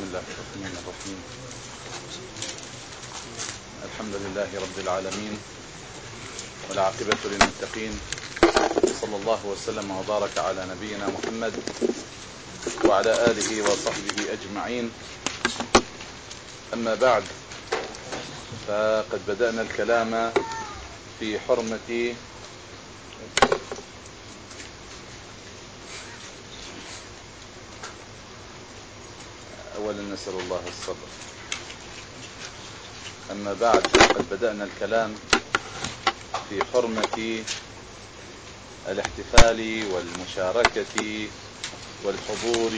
بسم الله الرحمن الرحيم. الحمد لله رب العالمين والعاقبة للمتقين. صلى الله وسلم وبارك على نبينا محمد وعلى آله وصحبه أجمعين. أما بعد فقد بدأنا الكلام في حرمة أولا نسأل الله الصبر. أما بعد قد بدأنا الكلام في حرمة الاحتفال والمشاركة والحضور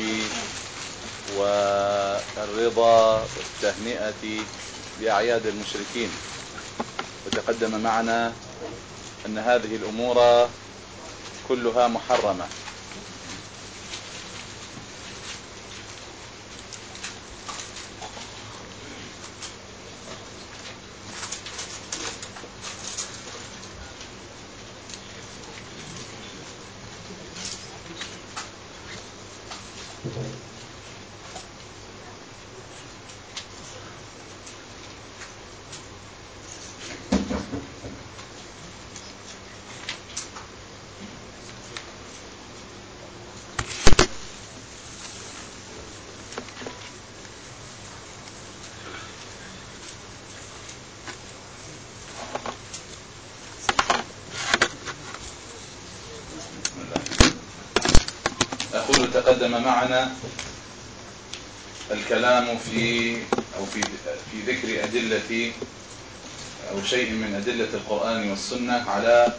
والرضا والتهنئة بأعياد المشركين. وتقدم معنا أن هذه الأمور كلها محرمة تقدم معنا الكلام في أو في في ذكر أدلة أو شيء من أدلة القرآن والسنة على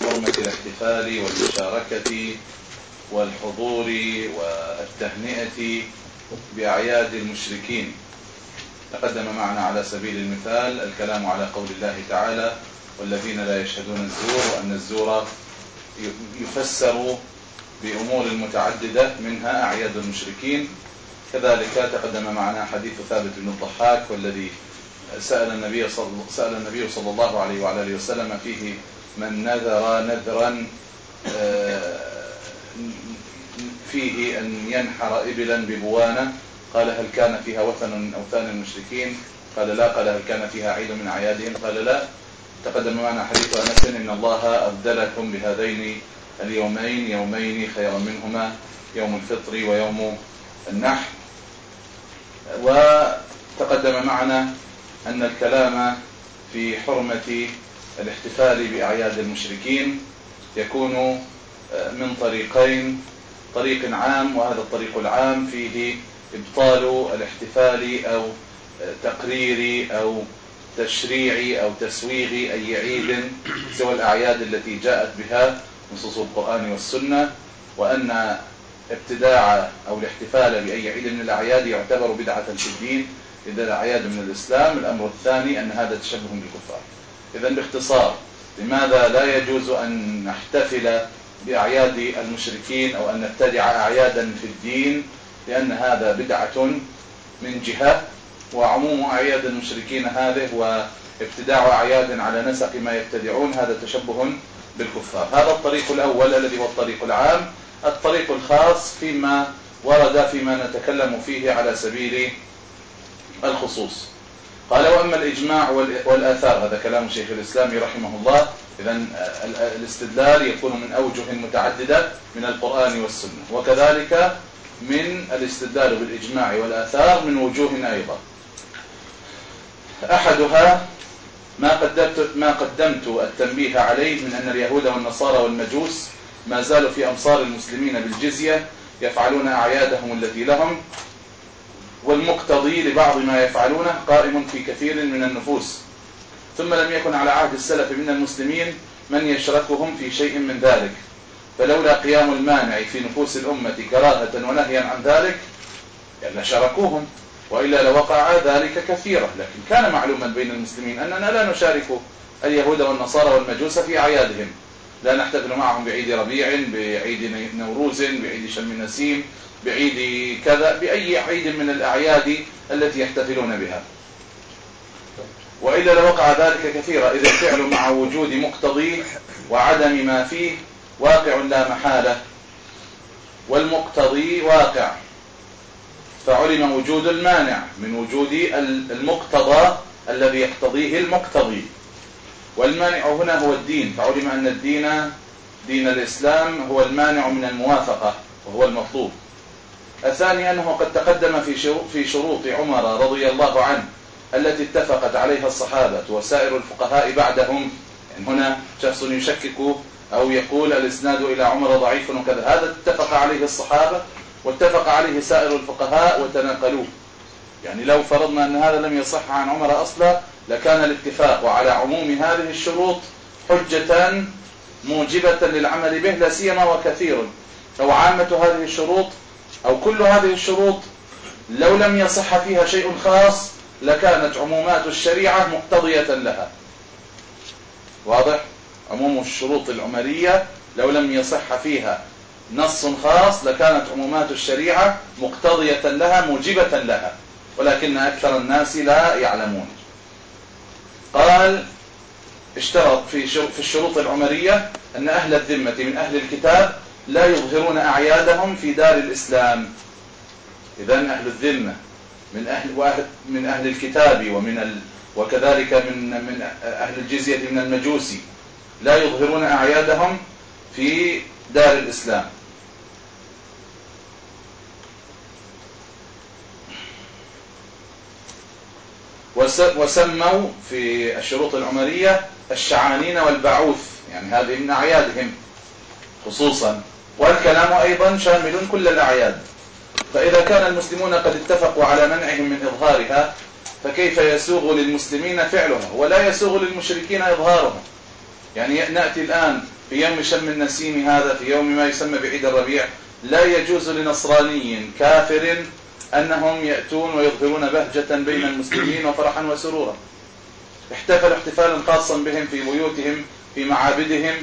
حرمة الاحتفال والمشاركة والحضور والتهنئة بأعياد المشركين. تقدم معنا على سبيل المثال الكلام على قول الله تعالى والذين لا يشهدون الزور وأن الزور يفسر بأمور متعددة منها أعياد المشركين. كذلك تقدم معنا حديث ثابت بن الضحاك والذي سأل النبي صلى سأل النبي صلى الله عليه وعلى آله وسلم فيه من نذر نذرا آه، فيه أن ينحر إبلا ببوانة. قال هل كان فيها وثن من أوثان المشركين؟ قال لا. قال هل كان فيها عيد من أعيادهم؟ قال لا. تقدم معنا حديث أنس إن الله أبدلكم بهذين اليومين يومين خيرا منهما يوم الفطر ويوم النحر. وتقدم معنا أن الكلام في حرمة الاحتفال بأعياد المشركين يكون آه، من طريقين طريق عام وهذا الطريق العام فيه إبطال الاحتفال أو آه، تقرير أو تشريع أو تسويغ أي عيد سوى الأعياد التي جاءت بها نصوص القرآن والسنة وأن ابتداع أو الاحتفال بأي عيد من الأعياد يعتبر بدعة في الدين إذا الأعياد من الإسلام. الأمر الثاني أن هذا تشبه بالكفار. إذا باختصار لماذا لا يجوز أن نحتفل بأعياد المشركين أو أن نبتدع أعيادا في الدين؟ لأن هذا بدعة من جهة وعموم أعياد المشركين هذه وابتداع أعياد على نسق ما يبتدعون. هذا تشبه بالكفار. هذا الطريق الأول الذي هو الطريق العام. الطريق الخاص فيما ورد فيما نتكلم فيه على سبيل الخصوص. قال وأما الإجماع والآثار هذا كلام شيخ الإسلام رحمه الله. إذا الاستدلال يكون من أوجه متعددة من القرآن والسنة. وكذلك من الاستدلال بالإجماع والآثار من وجوه أيضا. أحدها ما قدمت ما قدمت التنبيه عليه من أن اليهود والنصارى والمجوس ما زالوا في أمصار المسلمين بالجزية يفعلون أعيادهم التي لهم والمقتضي لبعض ما يفعلونه قائم في كثير من النفوس. ثم لم يكن على عهد السلف من المسلمين من يشركهم في شيء من ذلك. فلولا قيام المانع في نفوس الأمة كراهة ونهيا عن ذلك لشاركوهم وإلا لوقع ذلك كثيرا. لكن كان معلوما بين المسلمين أننا لا نشارك اليهود والنصارى والمجوس في أعيادهم. لا نحتفل معهم بعيد ربيع بعيد نوروز بعيد شم نسيم بعيد كذا بأي عيد من الأعياد التي يحتفلون بها. وإلا لوقع ذلك كثيرا إذا الفعل مع وجود مقتضي وعدم ما فيه واقع لا محالة. والمقتضي واقع. فعلم وجود المانع من وجود المقتضى الذي يقتضيه المقتضي. والمانع هنا هو الدين. فعلم أن الدين دين الإسلام هو المانع من الموافقة وهو المطلوب. الثاني أنه قد تقدم في في شروط عمر رضي الله عنه التي اتفقت عليها الصحابة وسائر الفقهاء بعدهم. يعني هنا شخص يشكك أو يقول الإسناد إلى عمر ضعيف وكذا. هذا اتفق عليه الصحابة واتفق عليه سائر الفقهاء وتناقلوه. يعني لو فرضنا أن هذا لم يصح عن عمر أصلا لكان الاتفاق على عموم هذه الشروط حجة موجبة للعمل به لا سيما وكثير. أو عامة هذه الشروط أو كل هذه الشروط لو لم يصح فيها شيء خاص لكانت عمومات الشريعة مقتضية لها. واضح؟ عموم الشروط العمرية لو لم يصح فيها نص خاص لكانت عمومات الشريعة مقتضية لها موجبة لها. ولكن أكثر الناس لا يعلمون. قال اشترط في في الشروط العمرية أن أهل الذمة من أهل الكتاب لا يظهرون أعيادهم في دار الإسلام. إذا أهل الذمة من أهل من أهل الكتاب ومن ال وكذلك من من أهل الجزية من المجوسي لا يظهرون أعيادهم في دار الإسلام. وسموا في الشروط العمرية الشعانين والبعوث يعني هذه من أعيادهم خصوصا. والكلام أيضا شامل كل الأعياد. فإذا كان المسلمون قد اتفقوا على منعهم من إظهارها فكيف يسوغ للمسلمين فعلها ولا يسوغ للمشركين إظهارها يعني نأتي الآن في يوم شم النسيم هذا في يوم ما يسمى بعيد الربيع. لا يجوز لنصراني كافر أنهم يأتون ويظهرون بهجة بين المسلمين وفرحا وسرورا. احتفلوا احتفالا خاصا بهم في بيوتهم في معابدهم.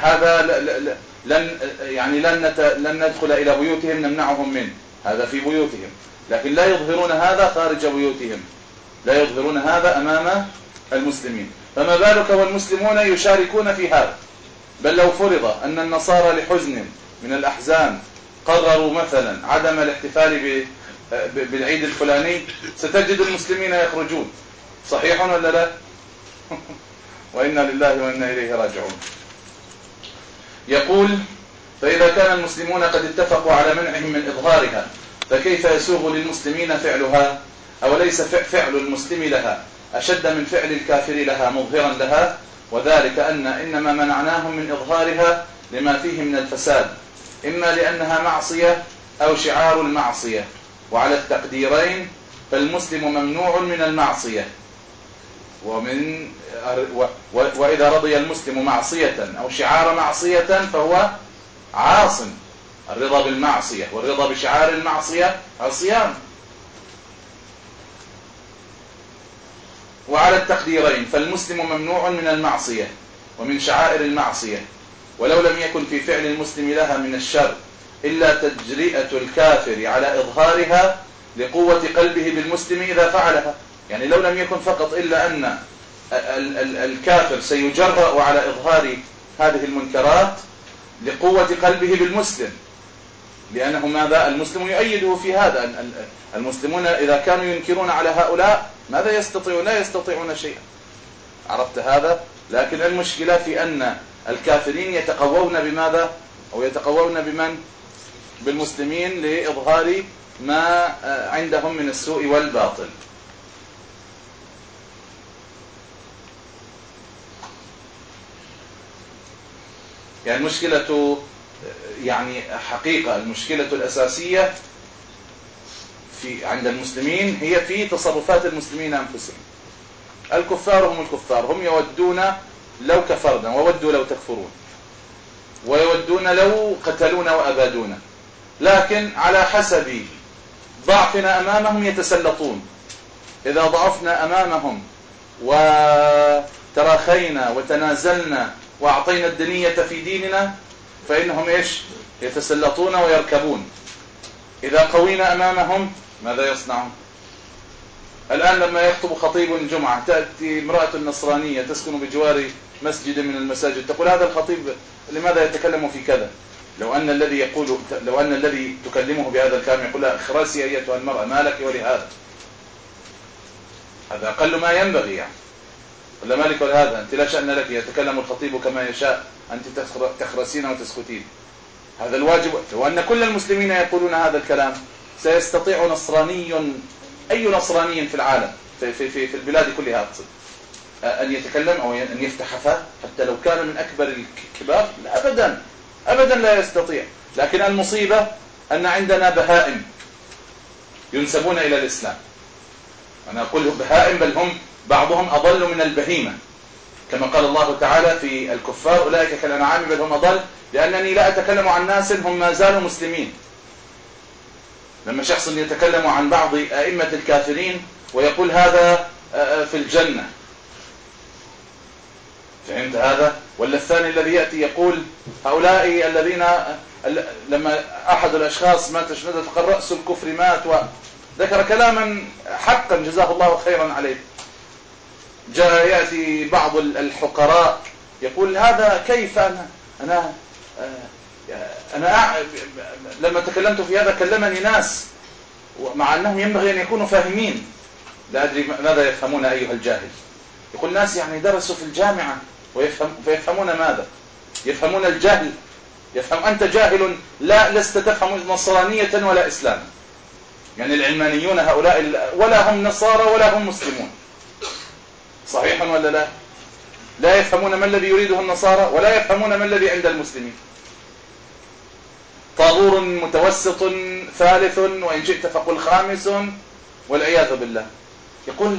هذا لن يعني لن لن ندخل إلى بيوتهم نمنعهم منه هذا في بيوتهم. لكن لا يظهرون هذا خارج بيوتهم. لا يظهرون هذا أمام المسلمين. فما بالك والمسلمون يشاركون في هذا؟ بل لو فرض أن النصارى لحزن من الأحزان قرروا مثلا عدم الاحتفال بالعيد الفلاني ستجد المسلمين يخرجون. صحيح ولا لا؟ وإنا لله وإنا إليه راجعون. يقول فإذا كان المسلمون قد اتفقوا على منعهم من إظهارها فكيف يسوغ للمسلمين فعلها؟ أو ليس فعل المسلم لها أشد من فعل الكافر لها مظهرا لها؟ وذلك أن إنما منعناهم من إظهارها لما فيه من الفساد. إما لأنها معصية أو شعار المعصية. وعلى التقديرين فالمسلم ممنوع من المعصية. ومن وإذا رضي المسلم معصية أو شعار معصية فهو عاصم. الرضا بالمعصية والرضا بشعار المعصية عصيان. وعلى التقديرين فالمسلم ممنوع من المعصية ومن شعائر المعصية. ولو لم يكن في فعل المسلم لها من الشر إلا تجرئة الكافر على إظهارها لقوة قلبه بالمسلم إذا فعلها. يعني لو لم يكن فقط إلا أن الكافر سيجرأ على إظهار هذه المنكرات لقوة قلبه بالمسلم. لأنه ماذا؟ المسلم يؤيده في هذا. المسلمون إذا كانوا ينكرون على هؤلاء ماذا يستطيعون؟ لا يستطيعون شيئا. عرفت هذا؟ لكن المشكلة في أن الكافرين يتقوون بماذا؟ أو يتقوون بمن؟ بالمسلمين لإظهار ما عندهم من السوء والباطل. يعني المشكلة يعني حقيقة المشكلة الأساسية في عند المسلمين هي في تصرفات المسلمين أنفسهم. الكفار هم الكفار هم يودون لو كفرنا وودوا لو تكفرون. ويودون لو قتلونا وأبادونا. لكن على حسب ضعفنا أمامهم يتسلطون. إذا ضعفنا أمامهم وتراخينا وتنازلنا وأعطينا الدنية في ديننا فإنهم إيش؟ يتسلطون ويركبون. إذا قوينا أمامهم ماذا يصنعون؟ الآن لما يخطب خطيب الجمعة تأتي امرأة نصرانية تسكن بجوار مسجد من المساجد تقول هذا الخطيب لماذا يتكلم في كذا؟ لو أن الذي يقول لو أن الذي تكلمه بهذا الكلام يقول اخرسي أيتها المرأة ما لك ولهذا؟ هذا أقل ما ينبغي يعني. ولا مالك ولهذا؟ أنت لا شأن لك يتكلم الخطيب كما يشاء أنت تخرسين وتسكتين. هذا الواجب. لو أن كل المسلمين يقولون هذا الكلام سيستطيع نصراني أي نصراني في العالم في, في, في, في البلاد كلها أقصد أن يتكلم أو أن يفتح فاه حتى لو كان من أكبر الكبار لا أبدا أبدا لا يستطيع. لكن المصيبة أن عندنا بهائم ينسبون إلى الإسلام. أنا أقول بهائم بل هم بعضهم أضل من البهيمة. كما قال الله تعالى في الكفار أولئك كالأنعام بل هم أضل لأنني لا أتكلم عن ناس هم ما زالوا مسلمين. لما شخص يتكلم عن بعض أئمة الكافرين ويقول هذا في الجنة. فهمت هذا؟ ولا الثاني الذي يأتي يقول هؤلاء الذين لما أحد الأشخاص مات شنودة فقال رأس الكفر مات وذكر كلاما حقا جزاه الله خيرا عليه. جاء يأتي بعض الحقراء يقول هذا كيف أنا؟ أنا أنا لما تكلمت في هذا كلمني ناس مع أنهم ينبغي أن يكونوا فاهمين. لا أدري ماذا يفهمون أيها الجاهل. يقول ناس يعني درسوا في الجامعة ويفهم فيفهمون ماذا؟ يفهمون الجهل. يفهم أنت جاهل لا لست تفهم نصرانية ولا إسلام. يعني العلمانيون هؤلاء ولا هم نصارى ولا هم مسلمون. صحيح ولا لا؟ لا يفهمون ما الذي يريده النصارى ولا يفهمون ما الذي عند المسلمين. طابور متوسط ثالث وإن شئت فقل خامس والعياذ بالله. يقول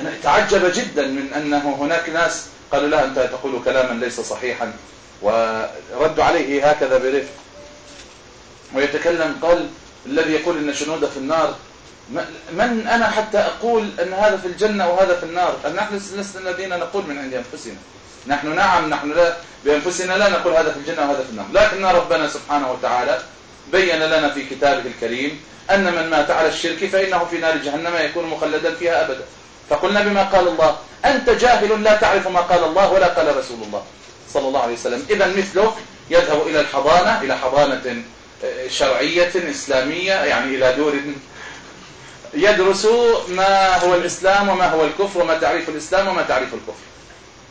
أنا تعجب جدا من أنه هناك ناس قالوا لا أنت تقول كلاما ليس صحيحا وردوا عليه هكذا برفق. ويتكلم قال الذي يقول إن شنودة في النار من أنا حتى أقول أن هذا في الجنة وهذا في النار؟ نحن لسنا الذين نقول من عند أنفسنا؟ نحن نعم نحن لا بأنفسنا لا نقول هذا في الجنة وهذا في النار. لكن ربنا سبحانه وتعالى بين لنا في كتابه الكريم أن من مات على الشرك فإنه في نار جهنم يكون مخلدا فيها أبدا. فقلنا بما قال الله أنت جاهل لا تعرف ما قال الله ولا قال رسول الله صلى الله عليه وسلم. إذا مثلك يذهب إلى الحضانة إلى حضانة آه، شرعية إسلامية يعني إلى دور يدرس ما هو الإسلام وما هو الكفر وما تعريف الإسلام وما تعريف الكفر.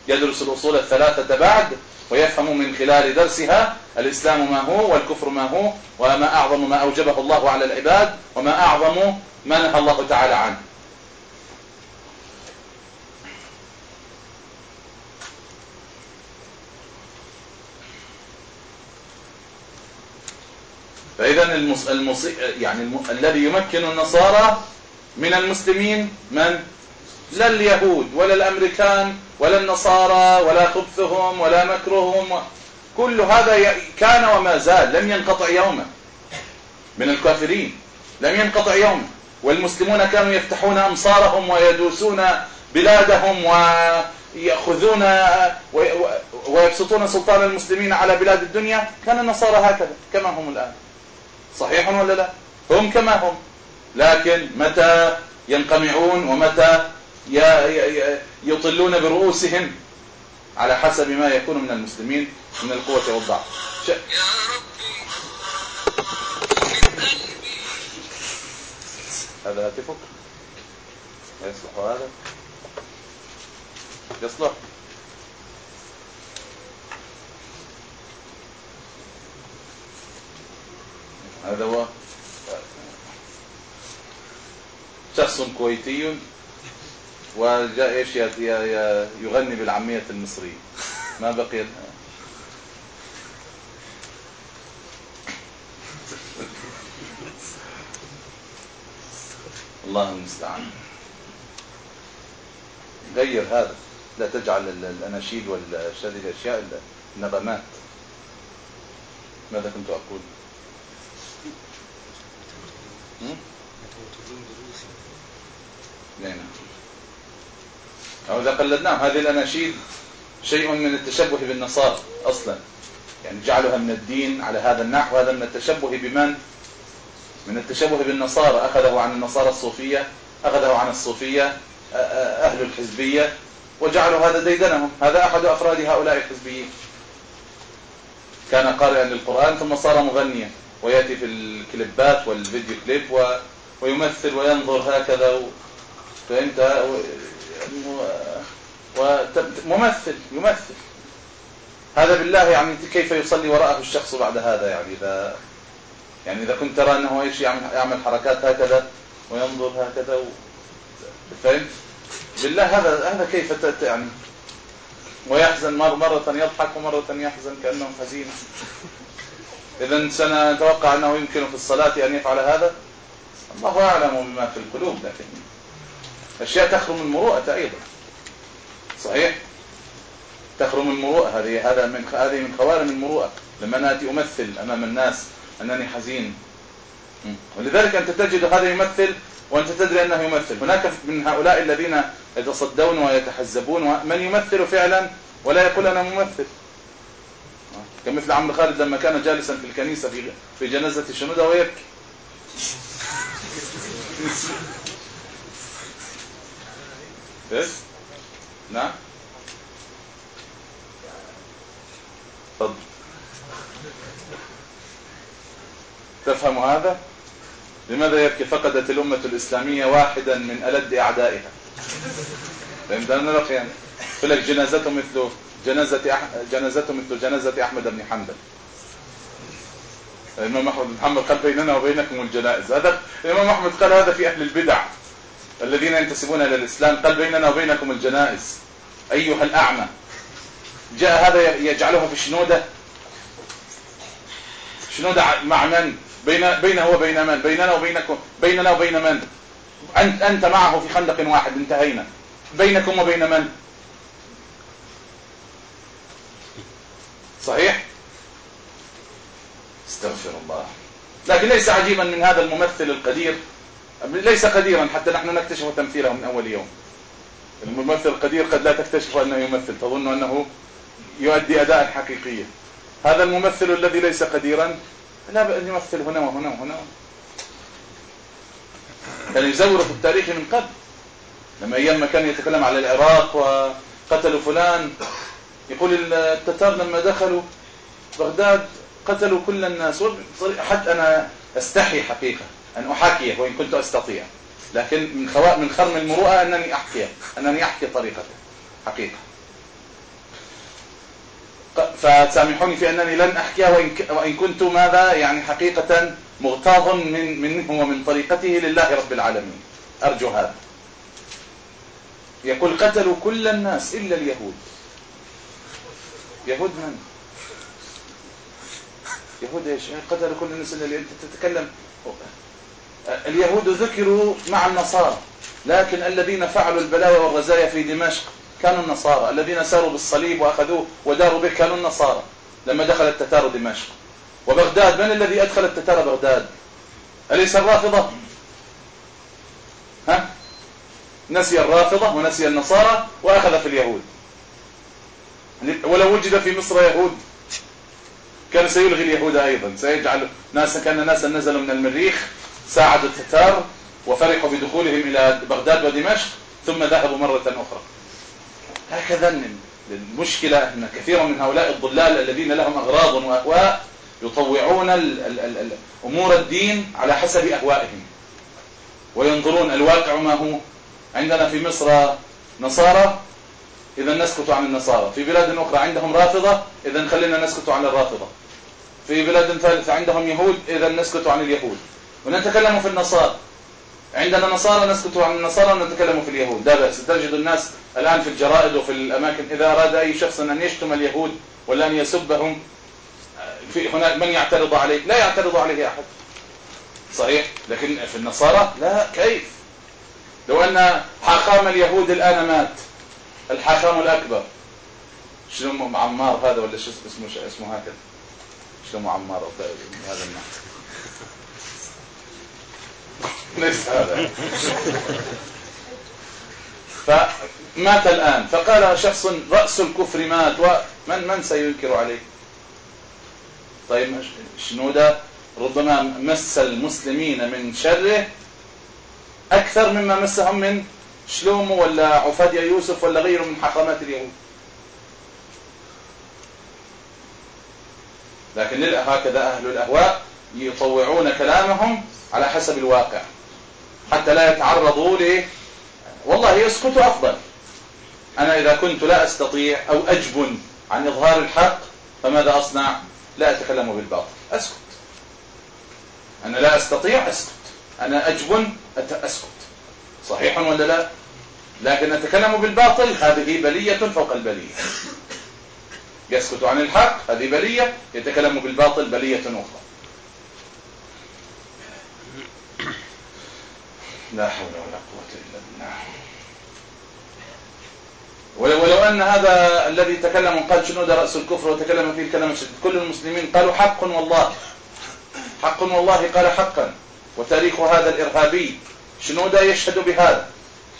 يدرس الأصول الثلاثة بعد ويفهم من خلال درسها الإسلام ما هو والكفر ما هو وما أعظم ما أوجبه الله على العباد وما أعظم ما نهى الله تعالى عنه. فإذا المص... المص... يعني الم... الذي يمكن النصارى من المسلمين من لا اليهود ولا الأمريكان ولا النصارى ولا خبثهم ولا مكرهم كل هذا كان وما زال لم ينقطع يوما من الكافرين. لم ينقطع يوما والمسلمون كانوا يفتحون أمصارهم ويدوسون بلادهم ويأخذون ويبسطون سلطان المسلمين على بلاد الدنيا. كان النصارى هكذا كما هم الآن. صحيح ولا لا؟ هم كما هم. لكن متى ينقمعون ومتى يطلون برؤوسهم على حسب ما يكون من المسلمين من القوة والضعف. ش... هذا هاتفك. يصلح هذا. يصلح. هذا هو. شخص كويتي وجاء إيش يغني بالعامية المصرية. ما بقي الله المستعان. غير هذا. لا تجعل الأناشيد والهذه الاشياء النغمات ماذا كنت أقول؟ نعم. أو إذا قلدناهم هذه الأناشيد شيء من التشبه بالنصارى أصلا. يعني جعلها من الدين على هذا النحو هذا من التشبه بمن؟ من التشبه بالنصارى. أخذه عن النصارى الصوفية أخذه عن الصوفية أهل الحزبية وجعلوا هذا ديدنهم. هذا أحد أفراد هؤلاء الحزبيين. كان قارئا للقرآن ثم صار مغنيا ويأتي في الكليبات والفيديو كليب و... ويمثل وينظر هكذا فهمت وممثل يمثل. هذا بالله يعني كيف يصلي وراءه الشخص بعد هذا يعني إذا يعني إذا كنت ترى أنه إيش يعمل, يعمل حركات هكذا وينظر هكذا و... فهمت؟ بالله هذا هذا كيف يعني ويحزن مرة, مرة يضحك ومرة يحزن كأنه حزين. إذا سنتوقع أنه يمكن في الصلاة أن يفعل هذا؟ الله أعلم بما في القلوب لكن أشياء تخرم المروءة أيضا. صحيح؟ تخرم المروءة هذه هذا من هذه من خوارم المروءة. لما نأتي أمثل أمام الناس أنني حزين. ولذلك أنت تجد هذا يمثل وأنت تدري أنه يمثل. هناك من هؤلاء الذين يتصدون ويتحزبون من يمثل فعلا ولا يقول أنا ممثل. كمثل عمرو خالد لما كان جالسا في الكنيسة في في جنازة شنودة ويبكي. إيش نعم تفضل تفهم هذا؟ لماذا يبكي فقدت الأمة الإسلامية واحدا من ألد أعدائها؟ فهمت أنا لك يعني يقول لك جنازته مثل جنازة أح... جنازته مثل جنازة أحمد بن حنبل. الإمام أحمد بن حنبل قال بيننا وبينكم الجنائز. هذا الإمام أحمد قال هذا في أهل البدع. الذين ينتسبون إلى الإسلام. قال بيننا وبينكم الجنائز. أيها الأعمى. جاء هذا يجعلها في شنودة. شنودة مع من؟ بين بينه وبين من؟ بيننا وبينكم بيننا وبين من؟ أنت, أنت معه في خندق واحد انتهينا. بينكم وبين من؟ صحيح؟ استغفر الله. لكن ليس عجيبا من هذا الممثل القدير ليس قديرا حتى نحن نكتشف تمثيله من أول يوم. الممثل القدير قد لا تكتشف أنه يمثل تظن أنه يؤدي أداء حقيقيا هذا الممثل الذي ليس قديرا لا بأن يمثل هنا وهنا وهنا. كان يزور في التاريخ من قبل. لما أيام ما كان يتكلم على العراق وقتلوا فلان يقول التتار لما دخلوا بغداد قتلوا كل الناس. حتى أنا أستحي حقيقة. أن أحاكيه وإن كنت أستطيع. لكن من خواء من خرم المروءة أنني أحكي أنني أحكي طريقته. حقيقة. فسامحوني في أنني لن أحكيها وإن كنت ماذا؟ يعني حقيقة مغتاظ من منه ومن طريقته لله رب العالمين. أرجو هذا. يقول قتلوا كل الناس إلا اليهود. يهود من؟ يهود إيش؟ قتلوا كل الناس اللي أنت تتكلم اليهود ذكروا مع النصارى لكن الذين فعلوا البلايا والرزايا في دمشق كانوا النصارى. الذين ساروا بالصليب وأخذوه وداروا به كانوا النصارى لما دخل التتار دمشق. وبغداد من الذي أدخل التتار بغداد؟ أليس الرافضة؟ ها؟ نسي الرافضة ونسي النصارى وأخذ في اليهود. ولو وجد في مصر يهود كان سيلغي اليهود أيضا. سيجعل ناس كان ناسا نزلوا من المريخ. ساعدوا التتار وفرحوا بدخولهم إلى بغداد ودمشق ثم ذهبوا مرة أخرى. هكذا المشكلة أن كثيرا من هؤلاء الضلال الذين لهم أغراض وأهواء يطوعون أمور الدين على حسب أهوائهم وينظرون الواقع ما هو. عندنا في مصر نصارى إذا نسكت عن النصارى. في بلاد أخرى عندهم رافضة إذا خلينا نسكت عن الرافضة. في بلاد ثالثة عندهم يهود إذا نسكت عن اليهود. ونتكلم في النصارى. عندنا نصارى نسكت عن النصارى ونتكلم في اليهود. لا بأس. تجد الناس الآن في الجرائد وفي الأماكن. إذا أراد أي شخص أن يشتم اليهود ولا أن يسبهم في هناك من يعترض عليه؟ لا يعترض عليه أحد. صحيح. لكن في النصارى لا. كيف؟ لو أن حاخام اليهود الآن مات. الحاخام الأكبر. شنو عمار هذا ولا شو اسمه اسمه هكذا؟ شنو عمار؟ هذا النوع ليس هذا فمات الآن. فقال شخص رأس الكفر مات ومن من سينكر عليه؟ طيب شنودة؟ ربما مس المسلمين من شره أكثر مما مسهم من شلومو ولا عفادية يوسف ولا غيره من حقامات اليهود. لكن هكذا أهل الأهواء يطوعون كلامهم على حسب الواقع. حتى لا يتعرضوا ل والله يسكت أفضل. أنا إذا كنت لا أستطيع أو أجبن عن إظهار الحق فماذا أصنع؟ لا أتكلم بالباطل. أسكت. أنا لا أستطيع أسكت. أنا أجبن أسكت. صحيح ولا لا؟ لكن أتكلم بالباطل هذه بلية فوق البلية. يسكت عن الحق هذه بلية. يتكلم بالباطل بلية أخرى. لا حول ولا قوة إلا بالله. ولو أن هذا الذي تكلم قال شنو ده رأس الكفر وتكلم فيه الكلام الشديد كل المسلمين قالوا حق والله. حق والله قال حقا. وتاريخ هذا الإرهابي شنو ده يشهد بهذا؟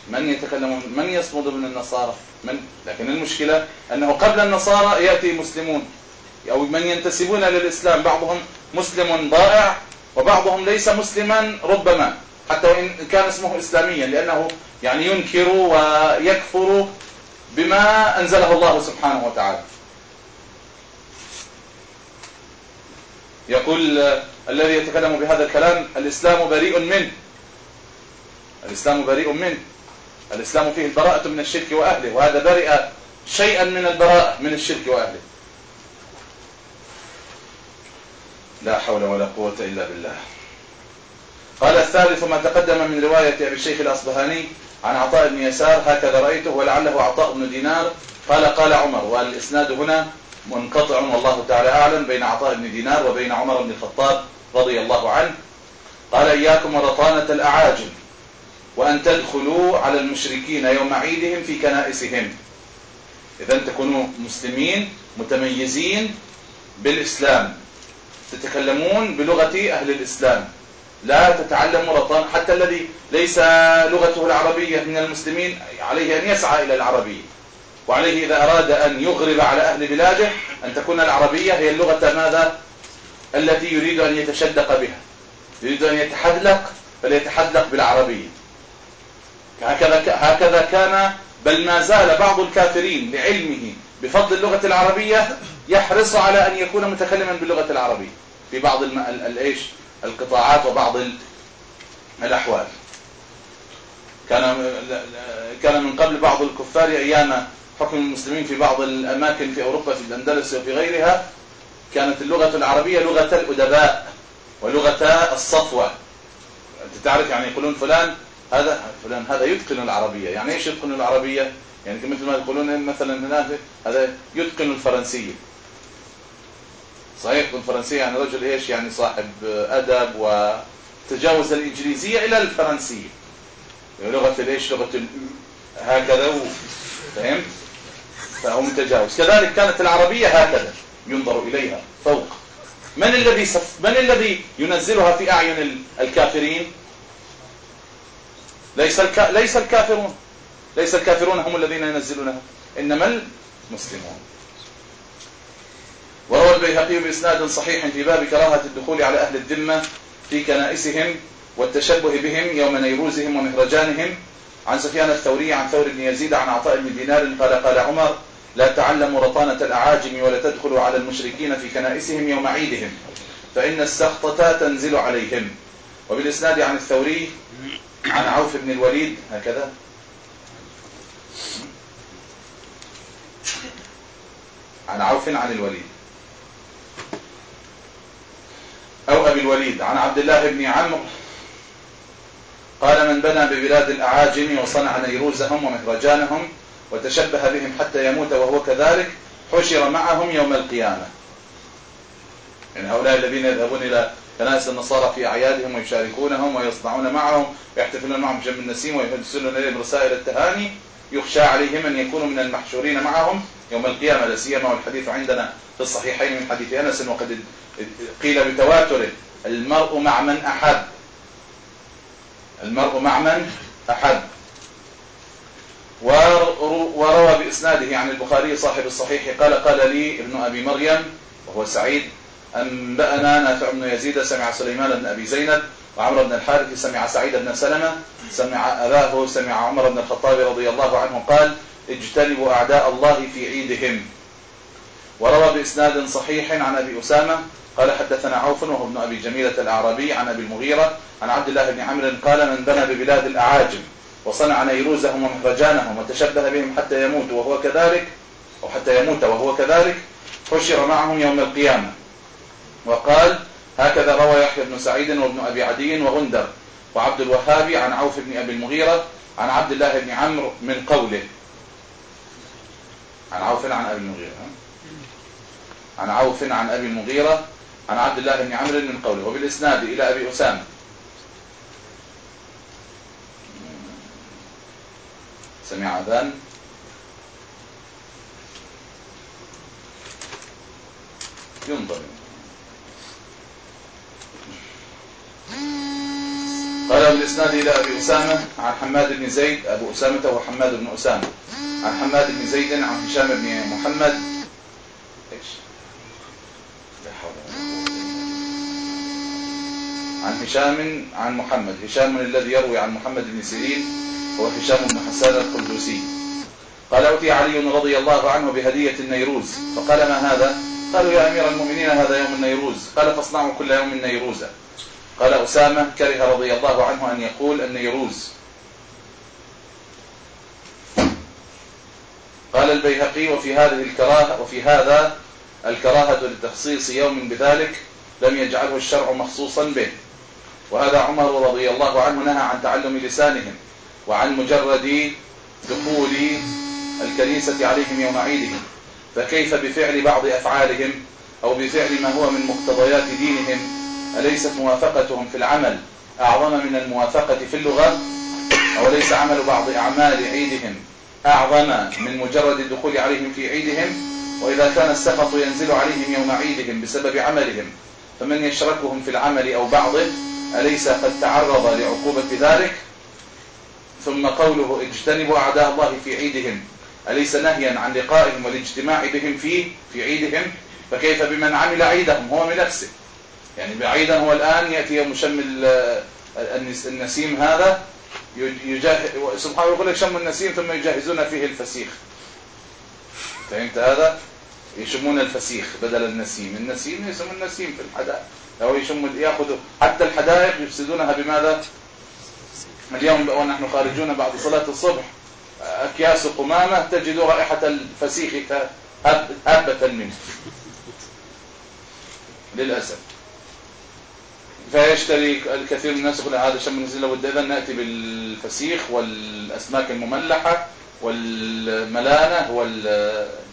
من يتكلم من يصمد من النصارى؟ من؟ لكن المشكلة أنه قبل النصارى يأتي مسلمون. أو من ينتسبون للإسلام بعضهم مسلم ضائع وبعضهم ليس مسلما ربما. حتى وإن كان اسمه إسلاميا لأنه يعني ينكر ويكفر بما أنزله الله سبحانه وتعالى. يقول الذي يتكلم بهذا الكلام الإسلام بريء منه. الإسلام بريء منه. الإسلام فيه البراءة من الشرك وأهله وهذا برئ شيئا من البراءة من الشرك وأهله. لا حول ولا قوة إلا بالله. قال الثالث ما تقدم من رواية أبي الشيخ الأصبهاني عن عطاء بن يسار هكذا رأيته ولعله عطاء بن دينار. قال قال عمر والإسناد هنا منقطع والله تعالى أعلم بين عطاء بن دينار وبين عمر بن الخطاب رضي الله عنه. قال إياكم ورطانة الأعاجم وأن تدخلوا على المشركين يوم عيدهم في كنائسهم. إذا تكونوا مسلمين متميزين بالإسلام تتكلمون بلغة أهل الإسلام. لا تتعلموا رطان حتى الذي ليس لغته العربية من المسلمين عليه أن يسعى إلى العربية. وعليه إذا أراد أن يغرب على أهل بلاده أن تكون العربية هي اللغة ماذا؟ التي يريد أن يتشدق بها. يريد أن يتحدلق فليتحدلق بالعربية. هكذا هكذا كان بل ما زال بعض الكافرين لعلمه بفضل اللغة العربية يحرص على أن يكون متكلما باللغة العربية. في بعض الايش القطاعات وبعض الأحوال. كان كان من قبل بعض الكفار أيام حكم المسلمين في بعض الأماكن في أوروبا في الأندلس وفي غيرها كانت اللغة العربية لغة الأدباء ولغة الصفوة. أنت تعرف يعني يقولون فلان هذا فلان هذا يتقن العربية. يعني إيش يتقن العربية؟ يعني مثل ما يقولون مثلا هذا يتقن الفرنسية. صحيح الفرنسية يعني رجل إيش يعني صاحب أدب وتجاوز الإنجليزية إلى الفرنسية. يعني لغة الإيش؟ لغة هكذا فهمت؟ فهو متجاوز كذلك كانت العربية هكذا ينظر إليها فوق. من الذي من الذي ينزلها في أعين الكافرين؟ ليس الك... ليس الكافرون. ليس الكافرون هم الذين ينزلونها. إنما المسلمون. البيهقي بإسناد صحيح في باب كراهة الدخول على أهل الذمة في كنائسهم والتشبه بهم يوم نيروزهم ومهرجانهم. عن سفيان الثوري عن ثور بن يزيد عن عطاء بن دينار قال قال عمر لا تعلموا رطانة الأعاجم ولا تدخلوا على المشركين في كنائسهم يوم عيدهم فإن السخطة تنزل عليهم. وبالإسناد عن الثوري عن عوف بن الوليد هكذا. عن عوف عن الوليد. أو أبي الوليد عن عبد الله بن عمرو قال من بنى ببلاد الأعاجم وصنع نيروزهم ومهرجانهم وتشبه بهم حتى يموت وهو كذلك حشر معهم يوم القيامة. يعني هؤلاء الذين يذهبون إلى كنائس النصارى في أعيادهم ويشاركونهم ويصنعون معهم ويحتفلون معهم بجنب النسيم ويرسلون إليهم رسائل التهاني. يخشى عليهم أن يكونوا من المحشورين معهم يوم القيامة لا سيما والحديث عندنا في الصحيحين من حديث أنس وقد قيل بتواتره المرء مع من أحب. المرء مع من أحب. وروى بإسناده عن البخاري صاحب الصحيح قال قال لي ابن أبي مريم وهو سعيد أنبأنا نافع بن يزيد سمع سليمان بن أبي زينب وعمر بن الحارث سمع سعيد بن سلمة سمع أباه سمع عمر بن الخطاب رضي الله عنه قال اجتنبوا أعداء الله في عيدهم. وروى بإسناد صحيح عن أبي أسامة قال حدثنا عوف وهو ابن أبي جميلة الأعرابي عن أبي المغيرة عن عبد الله بن عمرو قال من بنى ببلاد الأعاجم وصنع نيروزهم ومهرجانهم وتشبه بهم حتى يموت وهو كذلك أو حتى يموت وهو كذلك حشر معهم يوم القيامة. وقال هكذا روى يحيى بن سعيد وابن أبي عدي وغندر وعبد الوهاب عن عوف بن أبي المغيرة عن عبد الله بن عمرو من قوله. عن عوف عن أبي المغيرة عن عوف عن أبي المغيرة عن عبد الله بن عمرو من قوله وبالإسناد إلى أبي أسامة. سمع أذان؟ ينظر. قال بالإسناد إلى أبي أسامة عن حماد بن زيد أبو أسامة هو حماد بن أسامة. عن حماد بن زيد عن هشام بن محمد. إيش؟ عن هشام عن محمد. هشام الذي يروي عن محمد بن سيرين هو هشام بن حسان القندوسي. قال أتي علي رضي الله عنه بهدية النيروز. فقال ما هذا؟ قالوا يا أمير المؤمنين هذا يوم النيروز. قال فاصنعوا كل يوم النيروزة قال أسامة كره رضي الله عنه أن يقول النيروز قال البيهقي وفي هذه الكراهة وفي هذا الكراهة لتخصيص يوم بذلك لم يجعله الشرع مخصوصا به. وهذا عمر رضي الله عنه نهى عن تعلم لسانهم وعن مجرد دخول الكنيسة عليهم يوم عيدهم. فكيف بفعل بعض أفعالهم أو بفعل ما هو من مقتضيات دينهم أليست موافقتهم في العمل؟ أعظم من الموافقة في اللغة؟ أو ليس عمل بعض أعمال عيدهم أعظم من مجرد الدخول عليهم في عيدهم؟ وإذا كان السخط ينزل عليهم يوم عيدهم بسبب عملهم فمن يشركهم في العمل أو بعضه؟ أليس قد تعرض لعقوبة ذلك؟ ثم قوله اجتنبوا أعداء الله في عيدهم أليس نهيا عن لقائهم والاجتماع بهم فيه في عيدهم؟ فكيف بمن عمل عيدهم؟ هو من نفسه. يعني بعيدا هو الآن يأتي يوم شم النسيم هذا يجاه سبحانه يقول لك شم النسيم ثم يجهزون فيه الفسيخ. فهمت هذا؟ يشمون الفسيخ بدل النسيم. النسيم يسمون النسيم في الحدائق. أو يشم يأخذوا حتى الحدائق يفسدونها بماذا؟ اليوم ونحن خارجون بعد صلاة الصبح. أكياس قمامة تجد رائحة الفسيخ هبة منه. للأسف. فيشتري الكثير من الناس يقول هذا شم نزل ود اذا نأتي بالفسيخ والأسماك المملحة والملانة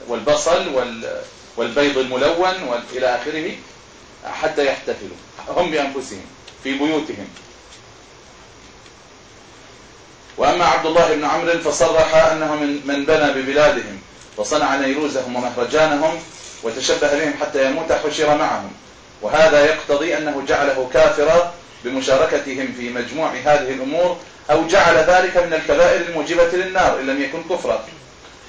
والبصل والبيض الملون إلى آخره حتى يحتفلوا. هم بأنفسهم في بيوتهم. وأما عبد الله بن عمرو فصرح أنه من من بنى ببلادهم وصنع نيروزهم ومهرجانهم وتشبه بهم حتى يموت حشر معهم. وهذا يقتضي أنه جعله كافرا بمشاركتهم في مجموع هذه الأمور أو جعل ذلك من الكبائر الموجبة للنار إن لم يكن كفرا.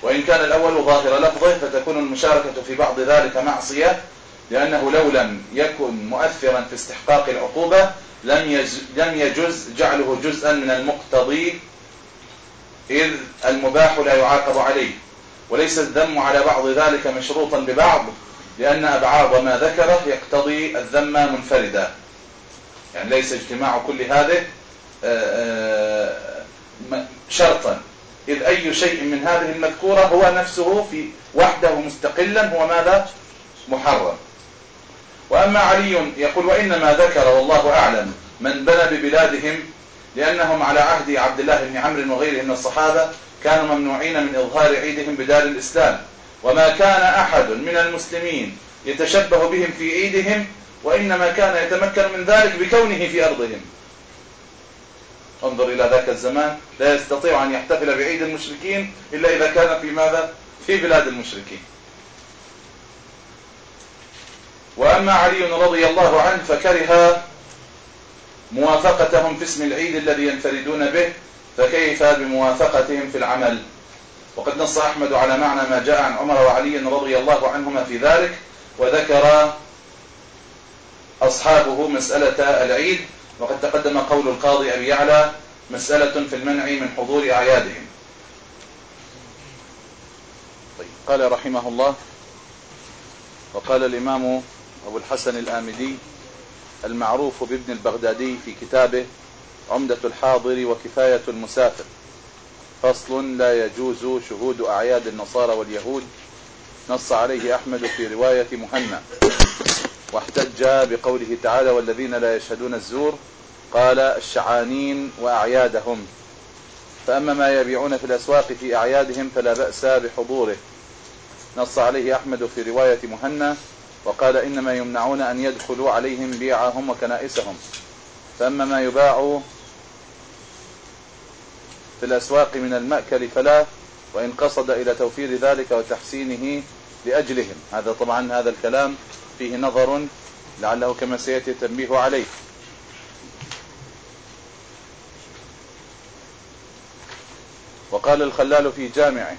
وإن كان الأول ظاهر لفظه فتكون المشاركة في بعض ذلك معصية لأنه لو لم يكن مؤثرا في استحقاق العقوبة لم لم يجز جعله جزءا من المقتضي إذ المباح لا يعاقب عليه. وليس الذم على بعض ذلك مشروطا ببعض لأن أبعاض ما ذكره يقتضي الذم منفردا. يعني ليس اجتماع كل هذه آه، آه، شرطا. إذ أي شيء من هذه المذكورة هو نفسه في وحده مستقلا هو ماذا؟ محرم. وأما علي يقول وإنما ذكر والله أعلم من بنى ببلادهم لأنهم على عهد عبد الله بن عمرو وغيره من الصحابة كانوا ممنوعين من إظهار عيدهم بدار الإسلام. وما كان أحد من المسلمين يتشبه بهم في عيدهم وإنما كان يتمكن من ذلك بكونه في أرضهم. انظر إلى ذاك الزمان لا يستطيع أن يحتفل بعيد المشركين إلا إذا كان في ماذا؟ في بلاد المشركين. وأما علي رضي الله عنه فكره موافقتهم في اسم العيد الذي ينفردون به فكيف بموافقتهم في العمل؟ وقد نص أحمد على معنى ما جاء عن عمر وعلي رضي الله عنهما في ذلك وذكر أصحابه مسألة العيد وقد تقدم قول القاضي أبي يعلى مسألة في المنع من حضور أعيادهم. طيب قال رحمه الله وقال الإمام أبو الحسن الآمدي المعروف بابن البغدادي في كتابه عمدة الحاضر وكفاية المسافر. فصل لا يجوز شهود أعياد النصارى واليهود نص عليه أحمد في رواية مهنا واحتج بقوله تعالى والذين لا يشهدون الزور قال الشعانين وأعيادهم. فأما ما يبيعون في الأسواق في أعيادهم فلا بأس بحضوره. نص عليه أحمد في رواية مهنا وقال إنما يمنعون أن يدخلوا عليهم بيعهم وكنائسهم. فأما ما يباع في الأسواق من المأكل فلا وإن قصد إلى توفير ذلك وتحسينه لأجلهم. هذا طبعا هذا الكلام فيه نظر لعله كما سيأتي التنبيه عليه. وقال الخلال في جامعه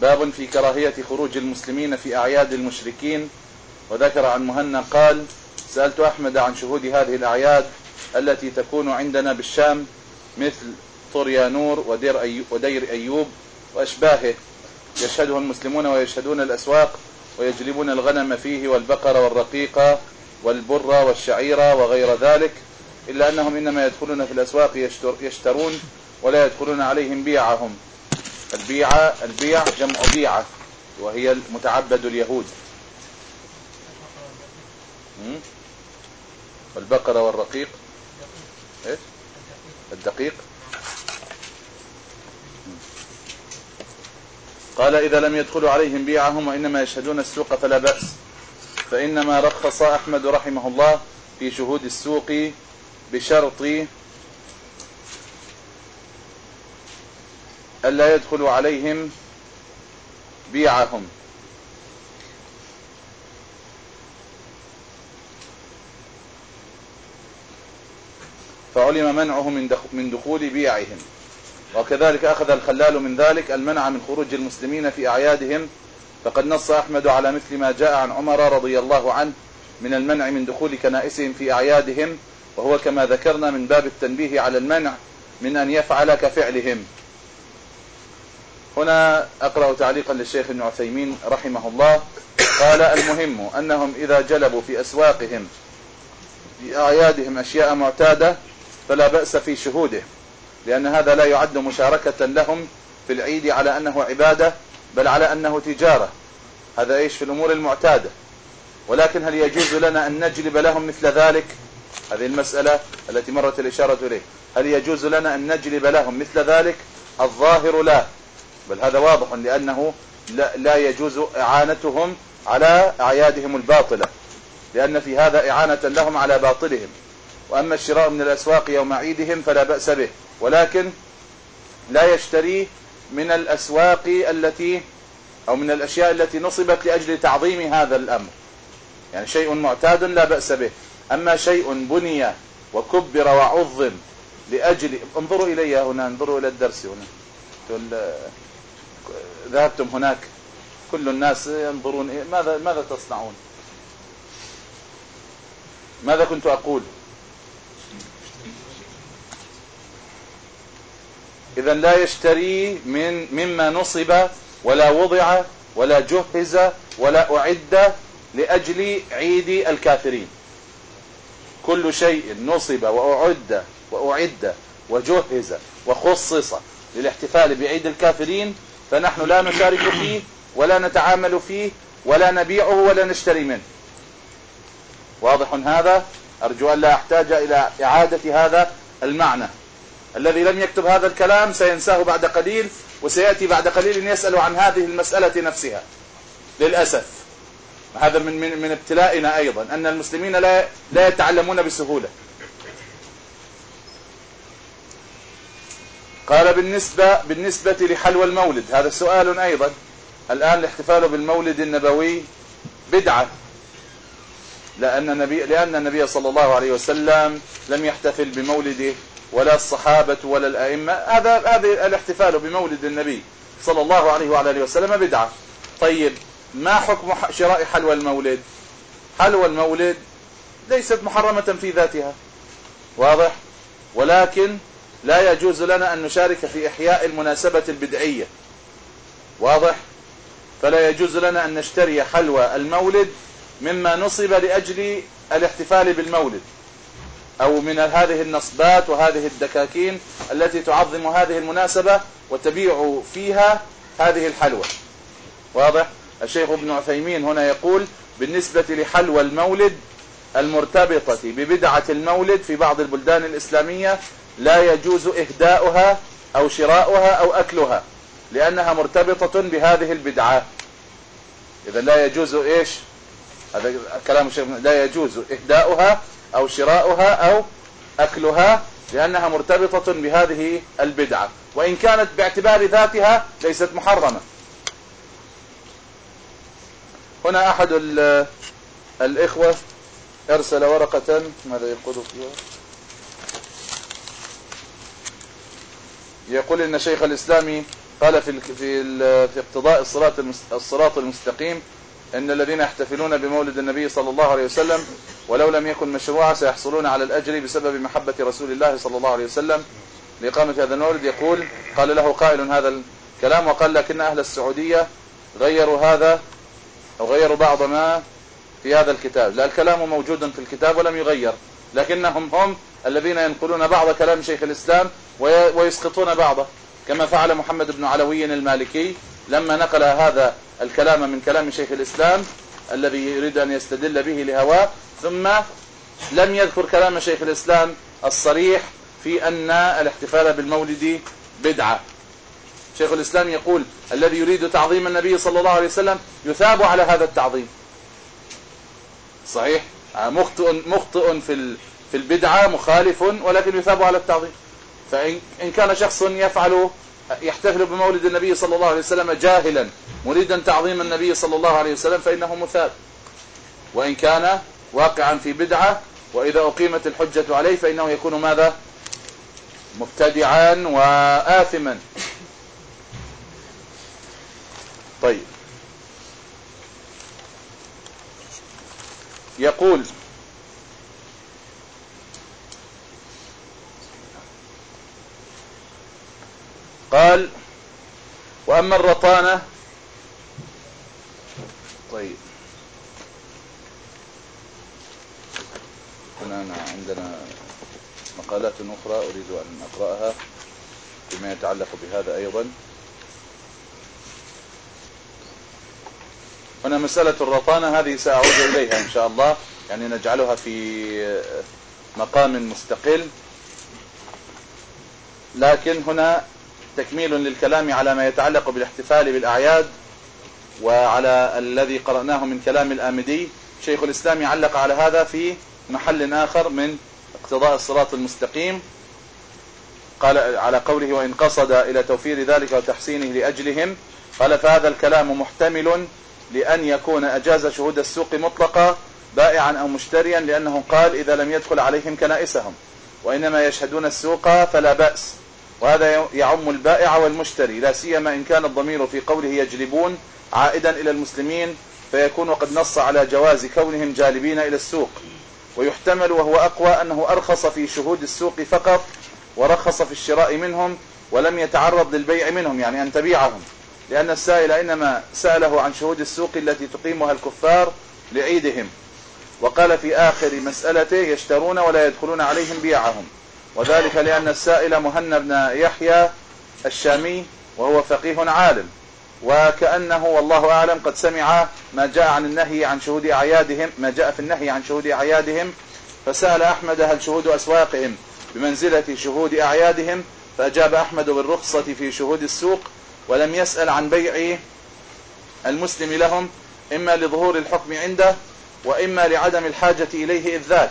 باب في كراهية خروج المسلمين في أعياد المشركين. وذكر عن مهنا قال سألت أحمد عن شهود هذه الأعياد التي تكون عندنا بالشام مثل طريانور ودير, ودير أيوب وأشباهه. يشهده المسلمون ويشهدون الأسواق ويجلبون الغنم فيه والبقر والرقيق والبر والشعير وغير ذلك إلا أنهم إنما يدخلون في الأسواق يشترون ولا يدخلون عليهم بيعهم. البيعة البيع جمع بيعة وهي المتعبد اليهود. والبقرة والرقيق. إيش؟ الدقيق. قال إذا لم يدخلوا عليهم بيعهم وإنما يشهدون السوق فلا بأس. فإنما رخص أحمد رحمه الله في شهود السوق بشرط ألا يدخلوا عليهم بيعهم. فعلم منعه من دخول بيعهم. وكذلك أخذ الخلال من ذلك المنع من خروج المسلمين في أعيادهم. فقد نص أحمد على مثل ما جاء عن عمر رضي الله عنه من المنع من دخول كنائسهم في أعيادهم وهو كما ذكرنا من باب التنبيه على المنع من أن يفعل كفعلهم. هنا أقرأ تعليقا للشيخ ابن عثيمين رحمه الله. قال المهم أنهم إذا جلبوا في أسواقهم في أعيادهم أشياء معتادة فلا بأس في شهوده. لأن هذا لا يعد مشاركة لهم في العيد على أنه عبادة بل على أنه تجارة. هذا إيش؟ في الأمور المعتادة. ولكن هل يجوز لنا أن نجلب لهم مثل ذلك؟ هذه المسألة التي مرت الإشارة إليه. هل يجوز لنا أن نجلب لهم مثل ذلك؟ الظاهر لا. بل هذا واضح لأنه لا, لا يجوز إعانتهم على أعيادهم الباطلة. لأن في هذا إعانة لهم على باطلهم. وأما الشراء من الأسواق يوم عيدهم فلا بأس به. ولكن لا يشتريه من الأسواق التي أو من الأشياء التي نصبت لأجل تعظيم هذا الأمر. يعني شيء معتاد لا بأس به. أما شيء بني وكبر وعظم لأجل انظروا إلي هنا انظروا إلى الدرس هنا. ذهبتم هناك كل الناس ينظرون ماذا ماذا تصنعون؟ ماذا كنت أقول؟ إذا لا يشتري من مما نصب ولا وضع ولا جهز ولا أعد لأجل عيد الكافرين. كل شيء نصب وأعد وأعد وجهز وخصص للاحتفال بعيد الكافرين فنحن لا نشارك فيه ولا نتعامل فيه ولا نبيعه ولا نشتري منه. واضح هذا؟ أرجو أن لا أحتاج إلى إعادة هذا المعنى. الذي لم يكتب هذا الكلام سينساه بعد قليل وسيأتي بعد قليل يسأل عن هذه المسألة نفسها. للأسف. هذا من, من, من ابتلائنا أيضا أن المسلمين لا, لا يتعلمون بسهولة. قال بالنسبة, بالنسبة لحلوى المولد هذا سؤال أيضا. الآن الاحتفال بالمولد النبوي بدعة. لأن النبي, لأن النبي صلى الله عليه وسلم لم يحتفل بمولده. ولا الصحابة ولا الأئمة. هذا هذا الاحتفال بمولد النبي صلى الله عليه وعلى آله وسلم بدعة. طيب ما حكم شراء حلوى المولد؟ حلوى المولد ليست محرمة في ذاتها. واضح؟ ولكن لا يجوز لنا أن نشارك في إحياء المناسبة البدعية. واضح؟ فلا يجوز لنا أن نشتري حلوى المولد مما نصب لأجل الاحتفال بالمولد. أو من هذه النصبات وهذه الدكاكين التي تعظم هذه المناسبة وتبيع فيها هذه الحلوى. واضح؟ الشيخ ابن عثيمين هنا يقول بالنسبة لحلوى المولد المرتبطة ببدعة المولد في بعض البلدان الإسلامية لا يجوز إهداؤها أو شراؤها أو أكلها لأنها مرتبطة بهذه البدعة. إذا لا يجوز إيش؟ هذا كلام الشيخ لا يجوز إهداؤها أو شراؤها أو أكلها لأنها مرتبطة بهذه البدعة. وإن كانت باعتبار ذاتها ليست محرمة. هنا أحد الإخوة أرسل ورقة ماذا يقول فيها؟ يقول إن شيخ الإسلامي قال في في في اقتضاء الصراط الصراط المستقيم إن الذين يحتفلون بمولد النبي صلى الله عليه وسلم ولو لم يكن مشروعا سيحصلون على الأجر بسبب محبة رسول الله صلى الله عليه وسلم. لإقامة هذا المولد يقول قال له قائل هذا الكلام وقال لكن أهل السعودية غيروا هذا أو غيروا بعض ما في هذا الكتاب. لا الكلام موجود في الكتاب ولم يغير. لكنهم هم الذين ينقلون بعض كلام شيخ الإسلام ويسقطون بعضه. كما فعل محمد بن علوي المالكي لما نقل هذا الكلام من كلام شيخ الإسلام الذي يريد أن يستدل به لهواه ثم لم يذكر كلام شيخ الإسلام الصريح في أن الاحتفال بالمولد بدعة. شيخ الإسلام يقول الذي يريد تعظيم النبي صلى الله عليه وسلم يثاب على هذا التعظيم. صحيح؟ مخطئ مخطئ في في البدعة مخالف ولكن يثاب على التعظيم. فإن كان شخص يفعل يحتفل بمولد النبي صلى الله عليه وسلم جاهلا مريدا تعظيم النبي صلى الله عليه وسلم فإنه مثاب. وإن كان واقعا في بدعة وإذا أقيمت الحجة عليه فإنه يكون ماذا؟ مبتدعا وآثما. طيب. يقول قال وأما الرطانة طيب. هنا عندنا مقالات أخرى أريد أن أقرأها بما يتعلق بهذا أيضا. هنا مسألة الرطانة هذه سأعود إليها إن شاء الله. يعني نجعلها في مقام مستقل. لكن هنا تكميل للكلام على ما يتعلق بالاحتفال بالأعياد وعلى الذي قرأناه من كلام الآمدي. شيخ الإسلام علق على هذا في محل آخر من اقتضاء الصراط المستقيم. قال على قوله وإن قصد إلى توفير ذلك وتحسينه لأجلهم قال فهذا الكلام محتمل لأن يكون أجاز شهود السوق مطلقا بائعا أو مشتريا لأنه قال إذا لم يدخل عليهم كنائسهم وإنما يشهدون السوق فلا بأس. وهذا يعم البائع والمشتري لا سيما إن كان الضمير في قوله يجلبون عائدا إلى المسلمين فيكون قد نص على جواز كونهم جالبين إلى السوق. ويحتمل وهو أقوى أنه أرخص في شهود السوق فقط ورخص في الشراء منهم ولم يتعرض للبيع منهم يعني أن تبيعهم. لأن السائل إنما سأله عن شهود السوق التي تقيمها الكفار لعيدهم. وقال في آخر مسألته يشترون ولا يدخلون عليهم بيعهم. وذلك لأن السائل مهنا بن يحيى الشامي وهو فقيه عالم. وكأنه والله أعلم قد سمع ما جاء عن النهي عن شهود أعيادهم ما جاء في النهي عن شهود أعيادهم فسأل أحمد هل شهود أسواقهم بمنزلة شهود أعيادهم فأجاب أحمد بالرخصة في شهود السوق ولم يسأل عن بيع المسلم لهم إما لظهور الحكم عنده وإما لعدم الحاجة إليه إذ ذاك.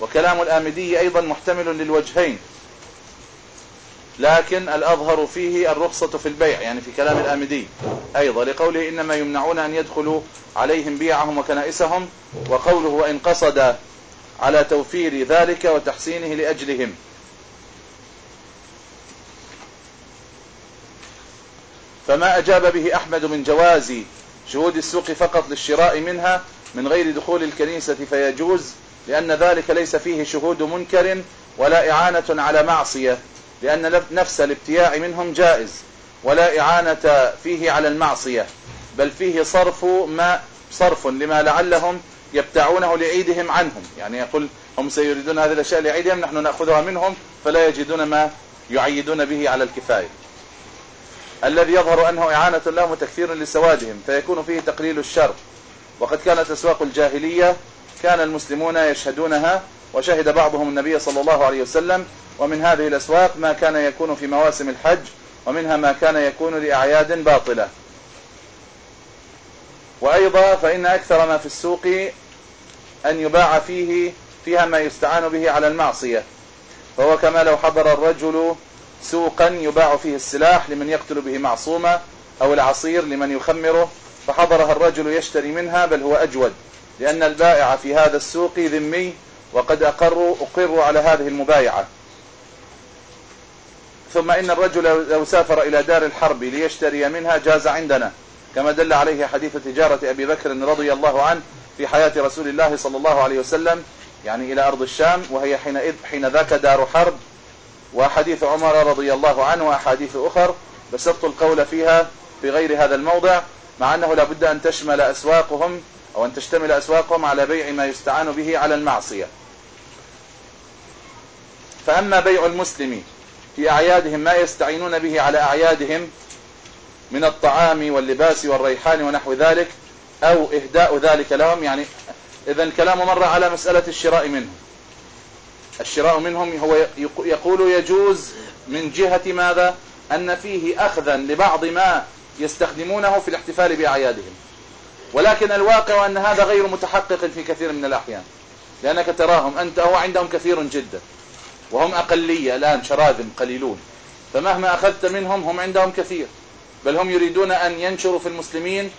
وكلام الآمدي أيضا محتمل للوجهين. لكن الأظهر فيه الرخصة في البيع يعني في كلام الآمدي. أيضا لقوله إنما يمنعون أن يدخلوا عليهم بيعهم وكنائسهم وقوله وإن قصد على توفير ذلك وتحسينه لأجلهم. فما أجاب به أحمد من جواز شهود السوق فقط للشراء منها من غير دخول الكنيسة فيجوز لأن ذلك ليس فيه شهود منكر ولا إعانة على معصية لأن نفس الابتياع منهم جائز ولا إعانة فيه على المعصية بل فيه صرف ما صرف لما لعلهم يبتعونه لعيدهم عنهم. يعني يقول هم سيريدون هذه الأشياء لعيدهم نحن نأخذها منهم فلا يجدون ما يعيدون به على الكفاية. الذي يظهر أنه إعانة لهم وتكثير لسوادهم فيكون فيه تقليل الشر. وقد كانت أسواق الجاهلية كان المسلمون يشهدونها وشهد بعضهم النبي صلى الله عليه وسلم ومن هذه الأسواق ما كان يكون في مواسم الحج ومنها ما كان يكون لأعياد باطلة. وأيضا فإن أكثر ما في السوق أن يباع فيه فيها ما يستعان به على المعصية. فهو كما لو حضر الرجل سوقا يباع فيه السلاح لمن يقتل به معصومة أو العصير لمن يخمره فحضرها الرجل يشتري منها بل هو أجود لأن البائع في هذا السوق ذمي وقد أقروا أقروا على هذه المبايعة. ثم إن الرجل لو سافر إلى دار الحرب ليشتري منها جاز عندنا كما دل عليه حديث تجارة أبي بكر رضي الله عنه في حياة رسول الله صلى الله عليه وسلم يعني إلى أرض الشام وهي حين ذاك دار حرب. وحديث عمر رضي الله عنه وأحاديث أخر بسطت القول فيها في غير هذا الموضع مع أنه لابد أن تشمل أسواقهم أو أن تشتمل أسواقهم على بيع ما يستعان به على المعصية. فأما بيع المسلم في أعيادهم ما يستعينون به على أعيادهم من الطعام واللباس والريحان ونحو ذلك أو إهداء ذلك لهم يعني إذا الكلام مر على مسألة الشراء منهم الشراء منهم هو يقول يجوز من جهة ماذا؟ أن فيه أخذا لبعض ما يستخدمونه في الاحتفال بأعيادهم. ولكن الواقع أن هذا غير متحقق في كثير من الأحيان. لأنك تراهم أنت هو عندهم كثير جدا. وهم أقلية الآن شراذم قليلون. فمهما أخذت منهم هم عندهم كثير. بل هم يريدون أن ينشروا في المسلمين.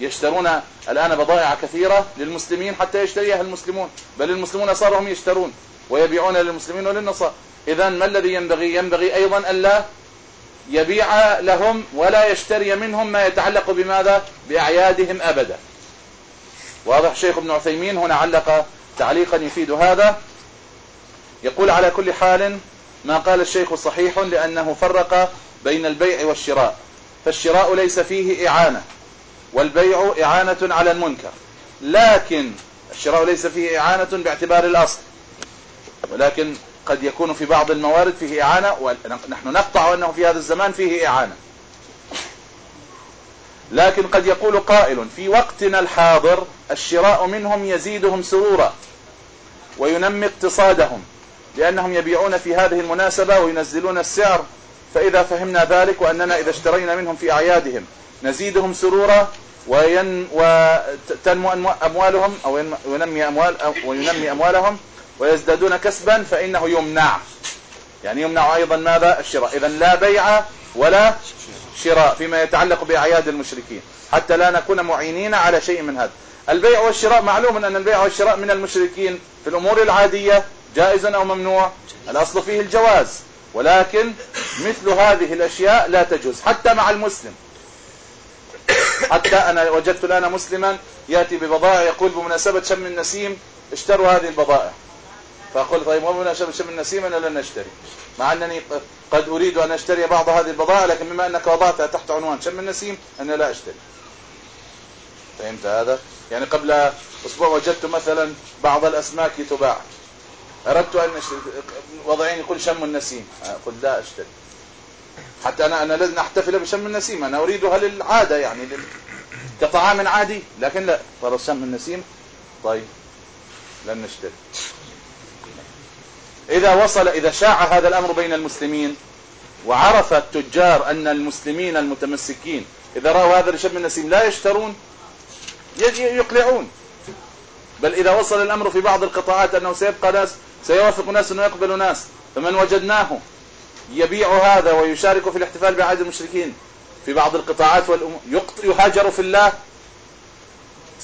يشترون الآن بضائع كثيرة للمسلمين حتى يشتريها المسلمون. بل المسلمون صاروا هم يشترون. ويبيعون للمسلمين وللنصارى. إذا ما الذي ينبغي؟ ينبغي أيضا ألا يبيع لهم ولا يشتري منهم ما يتعلق بماذا؟ بأعيادهم أبدا. واضح شيخ ابن عثيمين هنا علق تعليقا يفيد هذا. يقول على كل حال ما قال الشيخ صحيح لأنه فرق بين البيع والشراء. فالشراء ليس فيه إعانة والبيع إعانة على المنكر. لكن الشراء ليس فيه إعانة باعتبار الأصل. ولكن قد يكون في بعض الموارد فيه إعانة ونحن نقطع أنه في هذا الزمان فيه إعانة. لكن قد يقول قائل في وقتنا الحاضر الشراء منهم يزيدهم سرورا وينمي اقتصادهم لأنهم يبيعون في هذه المناسبة وينزلون السعر. فإذا فهمنا ذلك وأننا إذا اشترينا منهم في أعيادهم نزيدهم سرورا وين وتنمو أموالهم أو ينمي أموال أو وينمي أموالهم ويزدادون كسبا فإنه يمنع. يعني يمنع أيضا ماذا؟ الشراء. إذا لا بيع ولا شراء فيما يتعلق بأعياد المشركين. حتى لا نكون معينين على شيء من هذا. البيع والشراء معلوم أن البيع والشراء من المشركين في الأمور العادية جائز أو ممنوع. الأصل فيه الجواز. ولكن مثل هذه الأشياء لا تجوز. حتى مع المسلم. حتى أنا وجدت الآن مسلما يأتي ببضائع يقول بمناسبة شم النسيم اشتروا هذه البضائع. فأقول طيب وبمناسبة شم أنا لن أشتري مع أنني قد أريد أن أشتري بعض هذه البضائع لكن بما أنك وضعتها تحت عنوان شم النسيم أنا لا أشتري. فهمت هذا؟ يعني قبل أسبوع وجدت مثلا بعض الأسماك تباع. أردت أن وضعين يقول شم النسيم. قلت لا أشتري. حتى أنا أنا لازم أحتفل بشم النسيم. أنا أريدها للعادة يعني كطعام عادي لكن لا. ترى شم النسيم؟ طيب لن نشتري. إذا وصل إذا شاع هذا الأمر بين المسلمين وعرف التجار أن المسلمين المتمسكين إذا رأوا هذا الشم النسيم لا يشترون يقلعون. بل إذا وصل الأمر في بعض القطاعات أنه سيبقى ناس سيوافق ناس أنه يقبل ناس فمن وجدناه يبيع هذا ويشارك في الاحتفال بعيد المشركين في بعض القطاعات يهاجر في الله.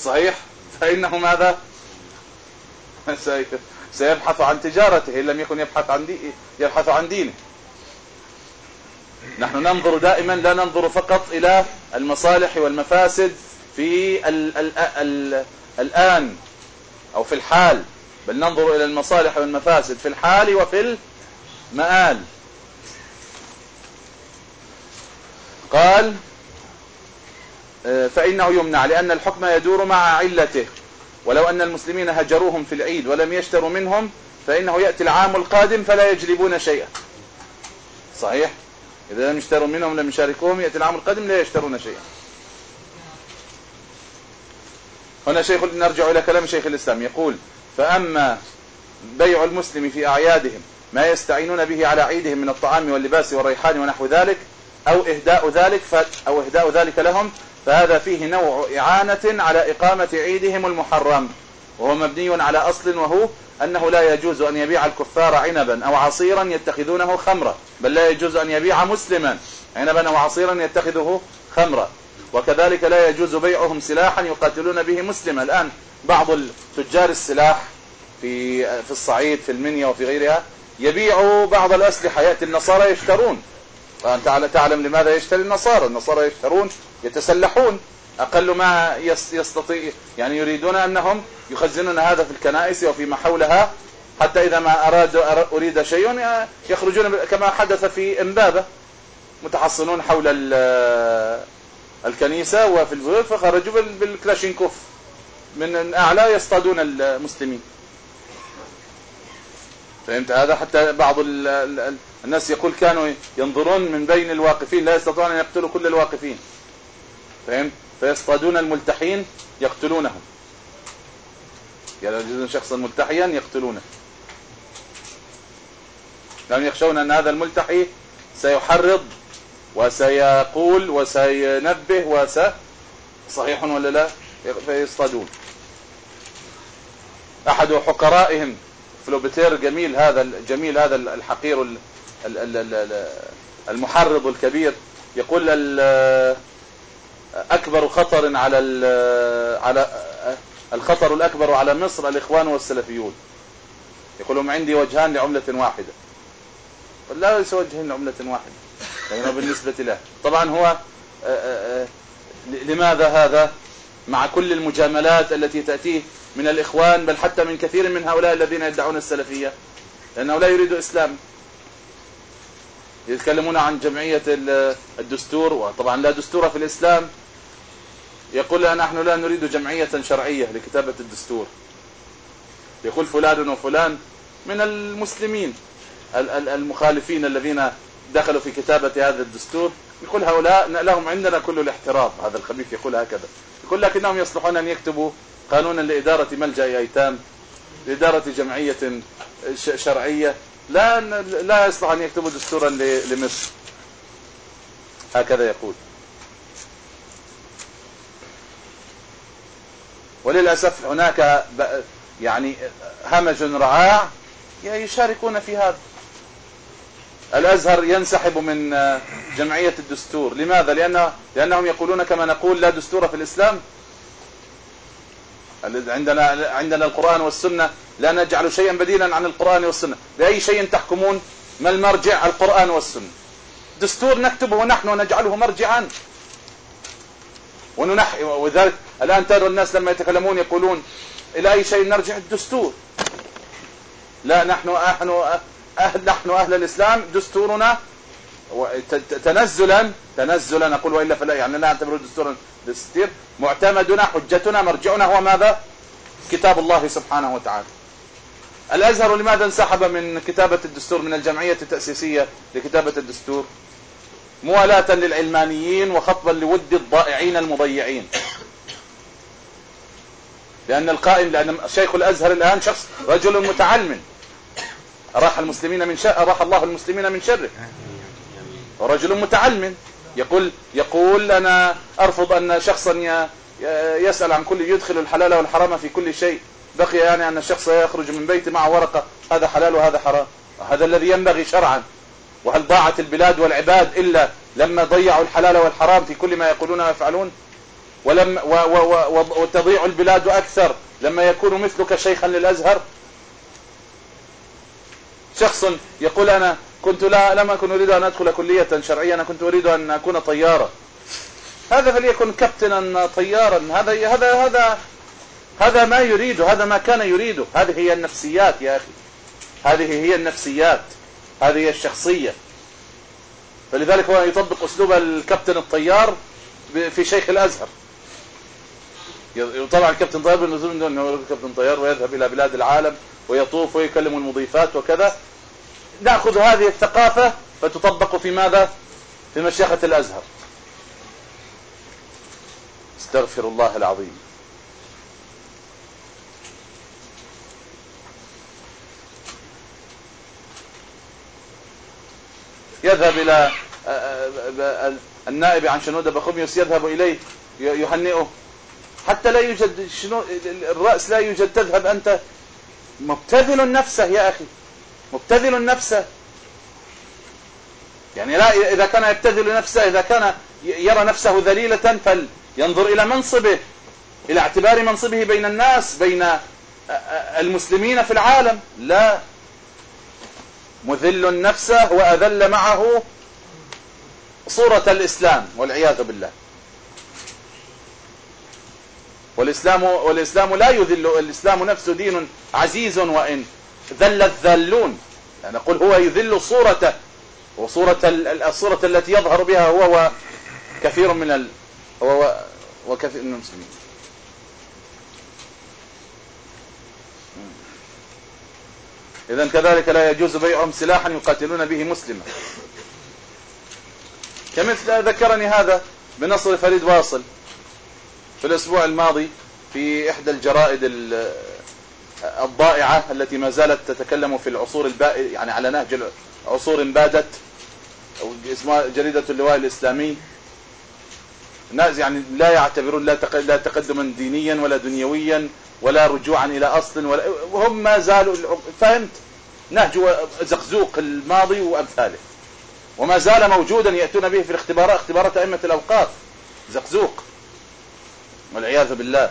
صحيح؟ فإنه ماذا؟ سيبحث عن تجارته إن لم يكن يبحث عن يبحث عن دينه. نحن ننظر دائما لا ننظر فقط إلى المصالح والمفاسد في ال ال ال الآن أو في الحال بل ننظر إلى المصالح والمفاسد في الحال وفي المآل. آه، فإنه يمنع لأن الحكم يدور مع علته. ولو أن المسلمين هجروهم في العيد ولم يشتروا منهم فإنه يأتي العام القادم فلا يجلبون شيئا. صحيح؟ إذا لم يشتروا منهم لم يشاركوهم يأتي العام القادم لا يشترون شيئا. هنا شيخ نرجع إلى كلام شيخ الإسلام. يقول فأما بيع المسلم في أعيادهم ما يستعينون به على عيدهم من الطعام واللباس والريحان ونحو ذلك أو إهداء ذلك أو إهداء ذلك لهم فهذا فيه نوع إعانة على إقامة عيدهم المحرم وهو مبني على أصل وهو أنه لا يجوز أن يبيع الكفار عنبا أو عصيرا يتخذونه خمرا بل لا يجوز أن يبيع مسلما عنبا أو عصيرا يتخذه خمرا وكذلك لا يجوز بيعهم سلاحا يقاتلون به مسلما. الآن بعض تجار السلاح في في الصعيد في المنيا وفي غيرها يبيعوا بعض الأسلحة يأتي النصارى يشترون. وأنت تعلم لماذا يشتري النصارى. النصارى يشترون يتسلحون. أقل ما يستطيع يعني يريدون أنهم يخزنون هذا في الكنائس وفيما حولها. حتى إذا ما أراد أريد شيء يخرجون كما حدث في إمبابة. متحصنون حول الكنيسة وفي البيوت فخرجوا بالكلاشينكوف. من أعلى يصطادون المسلمين. فهمت هذا؟ حتى بعض الناس يقول كانوا ينظرون من بين الواقفين لا يستطيعون أن يقتلوا كل الواقفين. فهمت؟ فيصطادون الملتحين يقتلونهم. يعني يجدون شخصا ملتحيا يقتلونه. لأنهم يخشون أن هذا الملتحي سيحرض وسيقول وسينبه وس صحيح ولا لا؟ فيصطادون. أحد حقرائهم فلوبتير جميل هذا جميل هذا الحقير المحرض الكبير يقول أكبر خطر على على الخطر الأكبر على مصر الإخوان والسلفيون. يقولون عندي وجهان لعملة واحدة. لا ليس وجهين لعملة واحدة. لأنه بالنسبة له. طبعا هو لماذا هذا؟ مع كل المجاملات التي تأتيه من الإخوان بل حتى من كثير من هؤلاء الذين يدعون السلفية. لأنه لا يريد إسلام. يتكلمون عن جمعية الدستور وطبعا لا دستور في الإسلام. يقول نحن لا نريد جمعية شرعية لكتابة الدستور. يقول فلان وفلان من المسلمين المخالفين الذين دخلوا في كتابة هذا الدستور. يقول هؤلاء لهم عندنا كل الاحترام هذا الخبيث يقول هكذا. يقول لكنهم يصلحون أن يكتبوا قانونا لإدارة ملجأ أيتام لإدارة جمعية شرعية. لا لا يصلح أن يكتبوا دستورا لمصر. هكذا يقول. وللأسف هناك يعني همج رعاع يشاركون في هذا. الأزهر ينسحب من جمعية الدستور. لماذا؟ لأن لأنهم يقولون كما نقول لا دستور في الإسلام. عندنا عندنا القرآن والسنة لا نجعل شيئا بديلا عن القرآن والسنة. بأي شيء تحكمون؟ ما المرجع؟ القرآن والسنة. دستور نكتبه نحن ونجعله مرجعا. وننحي وذلك الآن ترى الناس لما يتكلمون يقولون إلى أي شيء نرجع؟ الدستور. لا نحن أهل نحن أهل الإسلام دستورنا تنزلا تنزلا أقول وإلا فلا يعني لا نعتبره دستورا للستير. معتمدنا حجتنا مرجعنا هو ماذا؟ كتاب الله سبحانه وتعالى. الأزهر لماذا انسحب من كتابة الدستور من الجمعية التأسيسية لكتابة الدستور؟ موالاة للعلمانيين وخطبا لود الضائعين المضيعين. لأن القائم لأن شيخ الأزهر الآن شخص رجل متعلم. راح المسلمين من شر راح الله المسلمين من شره. ورجل متعلم. يقول يقول أنا أرفض أن شخصا يسأل عن كل يدخل الحلال والحرام في كل شيء. بقي يعني أن الشخص يخرج من بيته مع ورقة هذا حلال وهذا حرام. هذا الذي ينبغي شرعا. وهل ضاعت البلاد والعباد إلا لما ضيعوا الحلال والحرام في كل ما يقولون ويفعلون؟ ولم و و و وتضيع البلاد أكثر لما يكون مثلك شيخا للأزهر؟ شخص يقول أنا كنت لا لم أكن أريد أن أدخل كلية شرعية أنا كنت أريد أن أكون طيارا. هذا فليكن كابتنا طيارا. هذا هذا هذا هذا ما يريد هذا ما كان يريده. هذه هي النفسيات يا أخي. هذه هي النفسيات هذه هي الشخصية. فلذلك هو يطبق أسلوب الكابتن الطيار في شيخ الأزهر. طبعا الكابتن طيار بالنزول من إنه كابتن طيار ويذهب إلى بلاد العالم ويطوف ويكلم المضيفات وكذا. ناخذ هذه الثقافة فتطبق في ماذا؟ في مشيخة الأزهر. استغفر الله العظيم. يذهب إلى آه، آه، النائب عن شنودة بخوميوس يذهب إليه يهنئه. حتى لا يوجد شنو الرأس لا يوجد تذهب أنت مبتذل نفسه يا أخي. مبتذل نفسه يعني لا إذا كان يبتذل نفسه إذا كان يرى نفسه ذليلة فلينظر إلى منصبه إلى اعتبار منصبه بين الناس بين المسلمين في العالم. لا. مذل نفسه وأذل معه صورة الإسلام والعياذ بالله. والإسلام, والإسلام لا يذل الإسلام نفسه دين عزيز وإن ذل الذلون يعني نقول هو يذل صورته وصورة الصورة التي يظهر بها هو وكثير من ال هو وكثير من المسلمين. إذا كذلك لا يجوز بيعهم سلاحا يقاتلون به مسلما. كمثل ذكرني هذا بنصر فريد واصل في الأسبوع الماضي في إحدى الجرائد الضائعة التي ما زالت تتكلم في العصور البائد يعني على نهج عصور بادت اسمها جريدة اللواء الإسلامي. الناس يعني لا يعتبرون لا تقدما دينيا ولا دنيويا ولا رجوعا إلى أصل ولا وهم ما زالوا فهمت؟ نهج زقزوق الماضي وأمثاله. وما زال موجودا يأتون به في الاختبارات اختبارات أئمة الأوقاف. زقزوق. والعياذ بالله.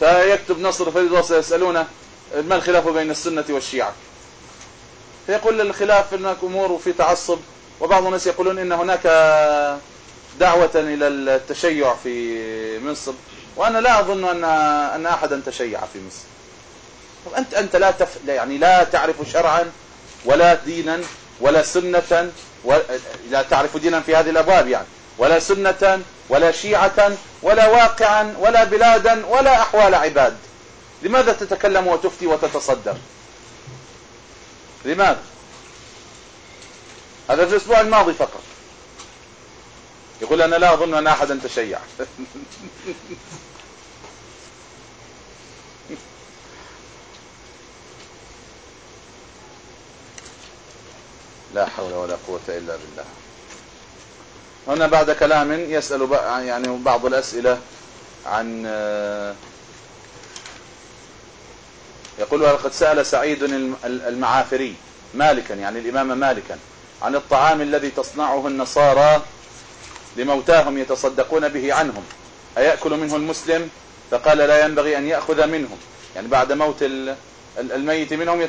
فيكتب نصر وصل يسألونه ما الخلاف بين السنة والشيعة. فيقول الخلاف هناك أمور وفي تعصب وبعض الناس يقولون إن هناك دعوة إلى التشيع في مصر وأنا لا أظن أن أن أحدا تشيع في مصر. أنت أنت لا تف يعني لا تعرف شرعا ولا دينا ولا سنة ولا لا تعرف دينا في هذه الأبواب يعني ولا سنة ولا شيعة ولا واقعا ولا بلادا ولا أحوال عباد. لماذا تتكلم وتفتي وتتصدر؟ لماذا؟ هذا في الأسبوع الماضي فقط. يقول أنا لا أظن أن أحدا تشيع. لا حول ولا قوة إلا بالله. هنا بعد كلام يسأل يعني بعض الأسئلة عن يقول لقد سأل سعيد المعافري مالكا يعني الإمام مالكا عن الطعام الذي تصنعه النصارى لموتاهم يتصدقون به عنهم أيأكل منه المسلم؟ فقال لا ينبغي أن يأخذ منهم يعني بعد موت الميت منهم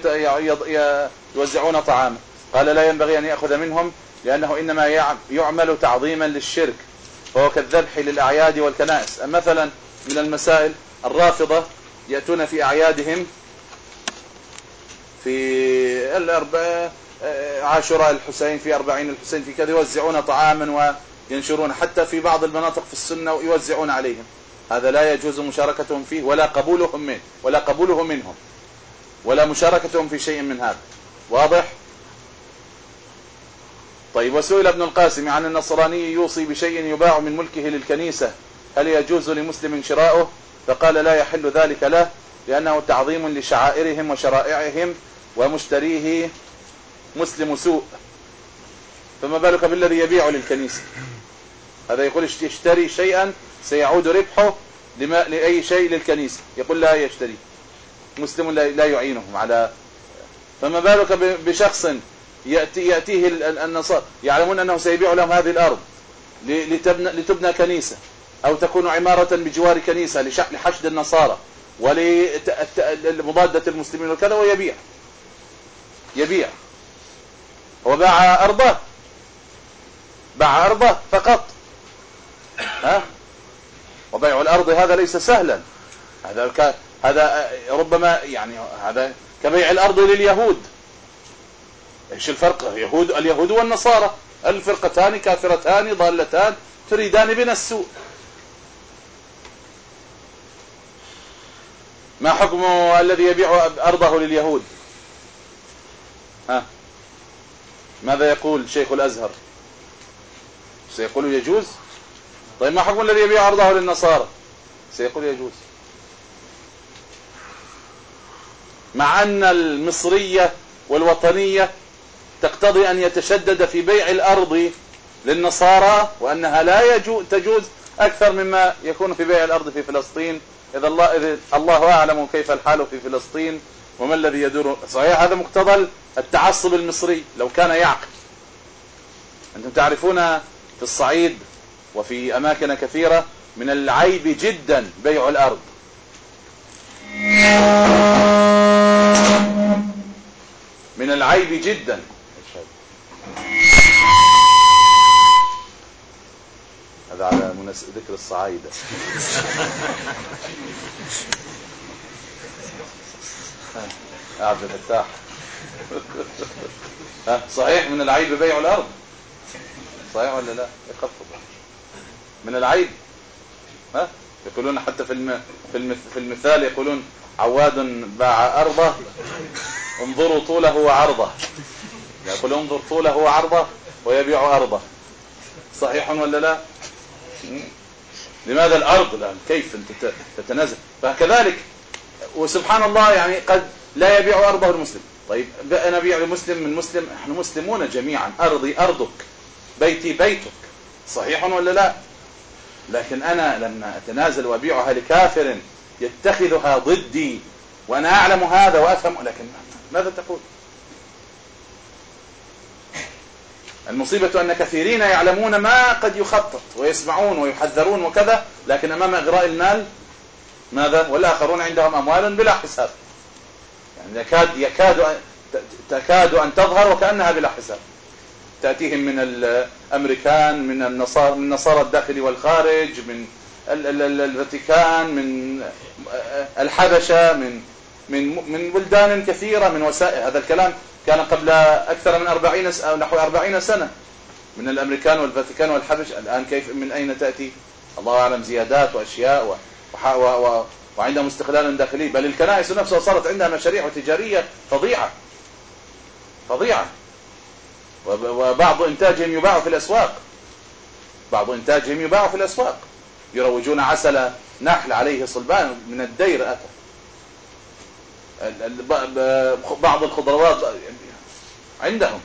يوزعون طعامه. قال لا ينبغي أن يأخذ منهم لأنه إنما يعمل تعظيما للشرك وهو كالذبح للأعياد والكنائس. مثلا من المسائل الرافضة يأتون في أعيادهم في الأربعة عاشوراء الحسين في أربعين الحسين في كذا يوزعون طعاما وينشرون. حتى في بعض المناطق في السنة يوزعون عليهم. هذا لا يجوز مشاركتهم فيه ولا قبولهم منه ولا قبوله منهم ولا مشاركتهم في شيء من هذا. واضح؟ طيب وسئل ابن القاسم عن النصراني يوصي بشيء يباع من ملكه للكنيسة هل يجوز لمسلم شراؤه؟ فقال لا يحل ذلك له لأنه تعظيم لشعائرهم وشرائعهم ومشتريه مسلم سوء. فما بالك بالذي يبيع للكنيسة؟ هذا يقول اشتري شيئا سيعود ربحه لما لأي شيء للكنيسة. يقول لا يشتري. مسلم لا يعينهم على فما بالك بشخص يأتي يأتيه النصارى. يعلمون أنه سيبيع لهم هذه الأرض لتبنى, لتبنى كنيسة أو تكون عمارة بجوار كنيسة لحشد النصارى ولمضادة المسلمين وكذا ويبيع. يبيع. وباع أرضه. باع أرضه فقط. ها؟ وبيع الأرض هذا ليس سهلا. هذا هذا ربما يعني هذا كبيع الأرض لليهود. إيش الفرق؟ يهود اليهود والنصارى. الفرقتان كافرتان ضالتان تريدان بنا السوء. ما حكم الذي يبيع أرضه لليهود؟ ها؟ ماذا يقول شيخ الأزهر؟ سيقول يجوز؟ طيب ما حكم الذي يبيع أرضه للنصارى؟ سيقول يجوز. مع أن المصرية والوطنية تقتضي أن يتشدد في بيع الأرض للنصارى وأنها لا تجوز أكثر مما يكون في بيع الأرض في فلسطين. إذا الله, إذا الله أعلم كيف الحال في فلسطين وما الذي يدور صحيح هذا مقتضى التعصب المصري لو كان يعقل. أنتم تعرفون في الصعيد وفي أماكن كثيرة من العيب جدا بيع الأرض. من العيب جدا هذا على ذكر الصعايدة. عبد الفتاح صحيح من العيب بيع الأرض. صحيح ولا لا؟ يخفض. من العيب. ها؟ يقولون حتى في الم... في, الم... في المثال يقولون عواد باع أرضه. انظروا طوله وعرضه. يقول انظر طوله وعرضه ويبيع أرضه صحيح ولا لا؟ لماذا الأرض الآن؟ كيف أنت تتنازل؟ فكذلك وسبحان الله يعني قد لا يبيع أرضه المسلم. طيب أنا أبيع لمسلم من مسلم؟ إحنا مسلمون جميعا. أرضي أرضك بيتي بيتك. صحيح ولا لا؟ لكن أنا لما أتنازل وأبيعها لكافر يتخذها ضدي وأنا أعلم هذا وأفهم لكن ماذا تقول؟ المصيبة أن كثيرين يعلمون ما قد يخطط ويسمعون ويحذرون وكذا لكن أمام إغراء المال ماذا؟ والآخرون عندهم أموال بلا حساب. يعني يكاد, يكاد تكاد أن تظهر وكأنها بلا حساب. تأتيهم من الأمريكان من النصارى من نصارى الداخل والخارج من الفاتيكان من الحبشة من من من بلدان كثيرة من وسائل. هذا الكلام كان قبل أكثر من 40 أو نحو 40 سنة. من الأمريكان والفاتيكان والحبش. الآن كيف من أين تأتي؟ الله أعلم زيادات وأشياء وعندهم استقلال داخلي. بل الكنائس نفسها صارت عندها مشاريع تجارية فظيعة. فظيعة. وبعض إنتاجهم يباع في الأسواق. بعض إنتاجهم يباع في الأسواق. يروجون عسل نحل عليه صلبان من الدير. أتى بعض الخضروات عندهم.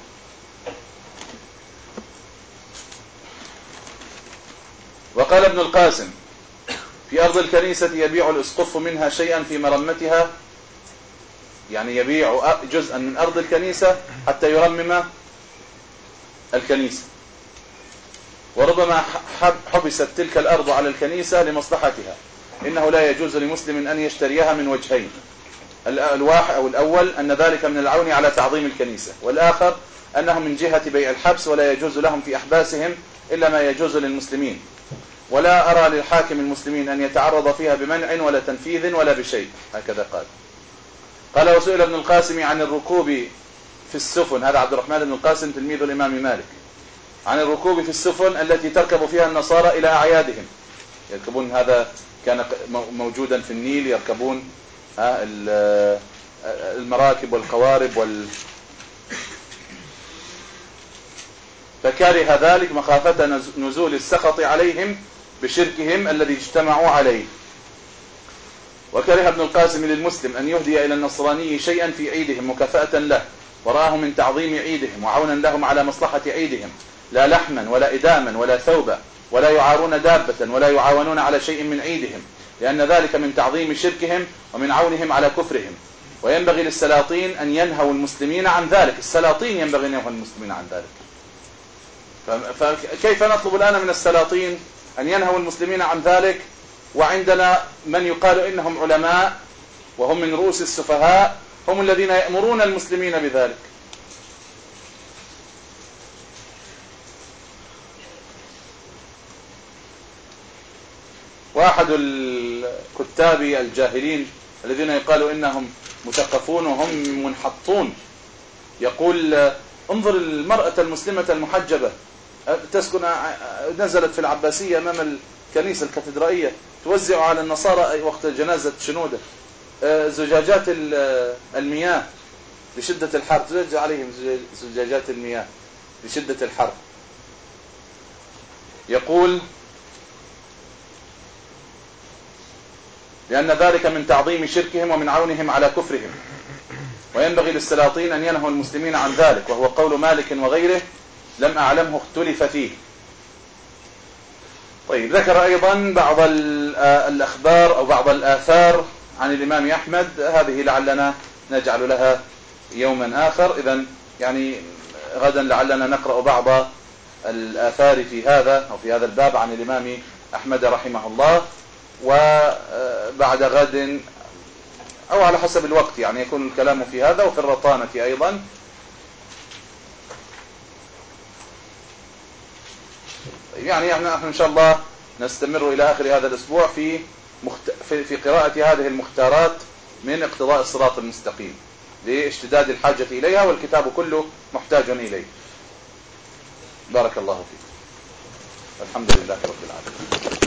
وقال ابن القاسم في أرض الكنيسة يبيع الأسقف منها شيئا في مرمتها يعني يبيع جزءا من أرض الكنيسة حتى يرمم الكنيسة. وربما حبست تلك الأرض على الكنيسة لمصلحتها. إنه لا يجوز لمسلم أن يشتريها من وجهين. الواحد أو الأول أن ذلك من العون على تعظيم الكنيسة. والآخر أنه من جهة بيع الحبس ولا يجوز لهم في أحباسهم إلا ما يجوز للمسلمين. ولا أرى للحاكم المسلمين أن يتعرض فيها بمنع ولا تنفيذ ولا بشيء. هكذا قال. قال وسئل ابن القاسم عن الركوب في السفن. هذا عبد الرحمن بن القاسم تلميذ الإمام مالك. عن الركوب في السفن التي تركب فيها النصارى إلى أعيادهم. يركبون هذا كان موجودا في النيل يركبون المراكب والقوارب وال فكره ذلك مخافة نزول السخط عليهم بشركهم الذي اجتمعوا عليه. وكره ابن القاسم للمسلم أن يهدي إلى النصراني شيئا في عيدهم مكافأة له وراه من تعظيم عيدهم وعونا لهم على مصلحة عيدهم لا لحما ولا إداما ولا ثوبا ولا يعارون دابة ولا يعاونون على شيء من عيدهم. لأن ذلك من تعظيم شركهم ومن عونهم على كفرهم. وينبغي للسلاطين أن ينهوا المسلمين عن ذلك. السلاطين ينبغي أن ينهوا المسلمين عن ذلك. فكيف نطلب الآن من السلاطين أن ينهوا المسلمين عن ذلك؟ وعندنا من يقال إنهم علماء وهم من رؤوس السفهاء هم الذين يأمرون المسلمين بذلك. وأحد الكتاب الجاهلين الذين يقالوا إنهم مثقفون وهم منحطون. يقول انظر المرأة المسلمة المحجبة تسكن نزلت في العباسية أمام الكنيسة الكاتدرائية توزع على النصارى وقت جنازة شنودة. زجاجات المياه لشدة الحر توزع عليهم زجاجات المياه لشدة الحر. يقول لأن ذلك من تعظيم شركهم ومن عونهم على كفرهم. وينبغي للسلاطين أن ينهوا المسلمين عن ذلك وهو قول مالك وغيره لم أعلمه اختلف فيه. طيب ذكر أيضا بعض الأخبار أو بعض الآثار عن الإمام أحمد. هذه لعلنا نجعل لها يوما آخر. إذا يعني غدا لعلنا نقرأ بعض الآثار في هذا أو في هذا الباب عن الإمام أحمد رحمه الله. وبعد غد أو على حسب الوقت يعني يكون الكلام في هذا وفي الرطانة أيضا. يعني إحنا إن شاء الله نستمر إلى آخر هذا الأسبوع في مخت... في, في قراءة هذه المختارات من اقتضاء الصراط المستقيم لاشتداد الحاجة إليها والكتاب كله محتاج إليه. بارك الله فيك. الحمد لله رب العالمين.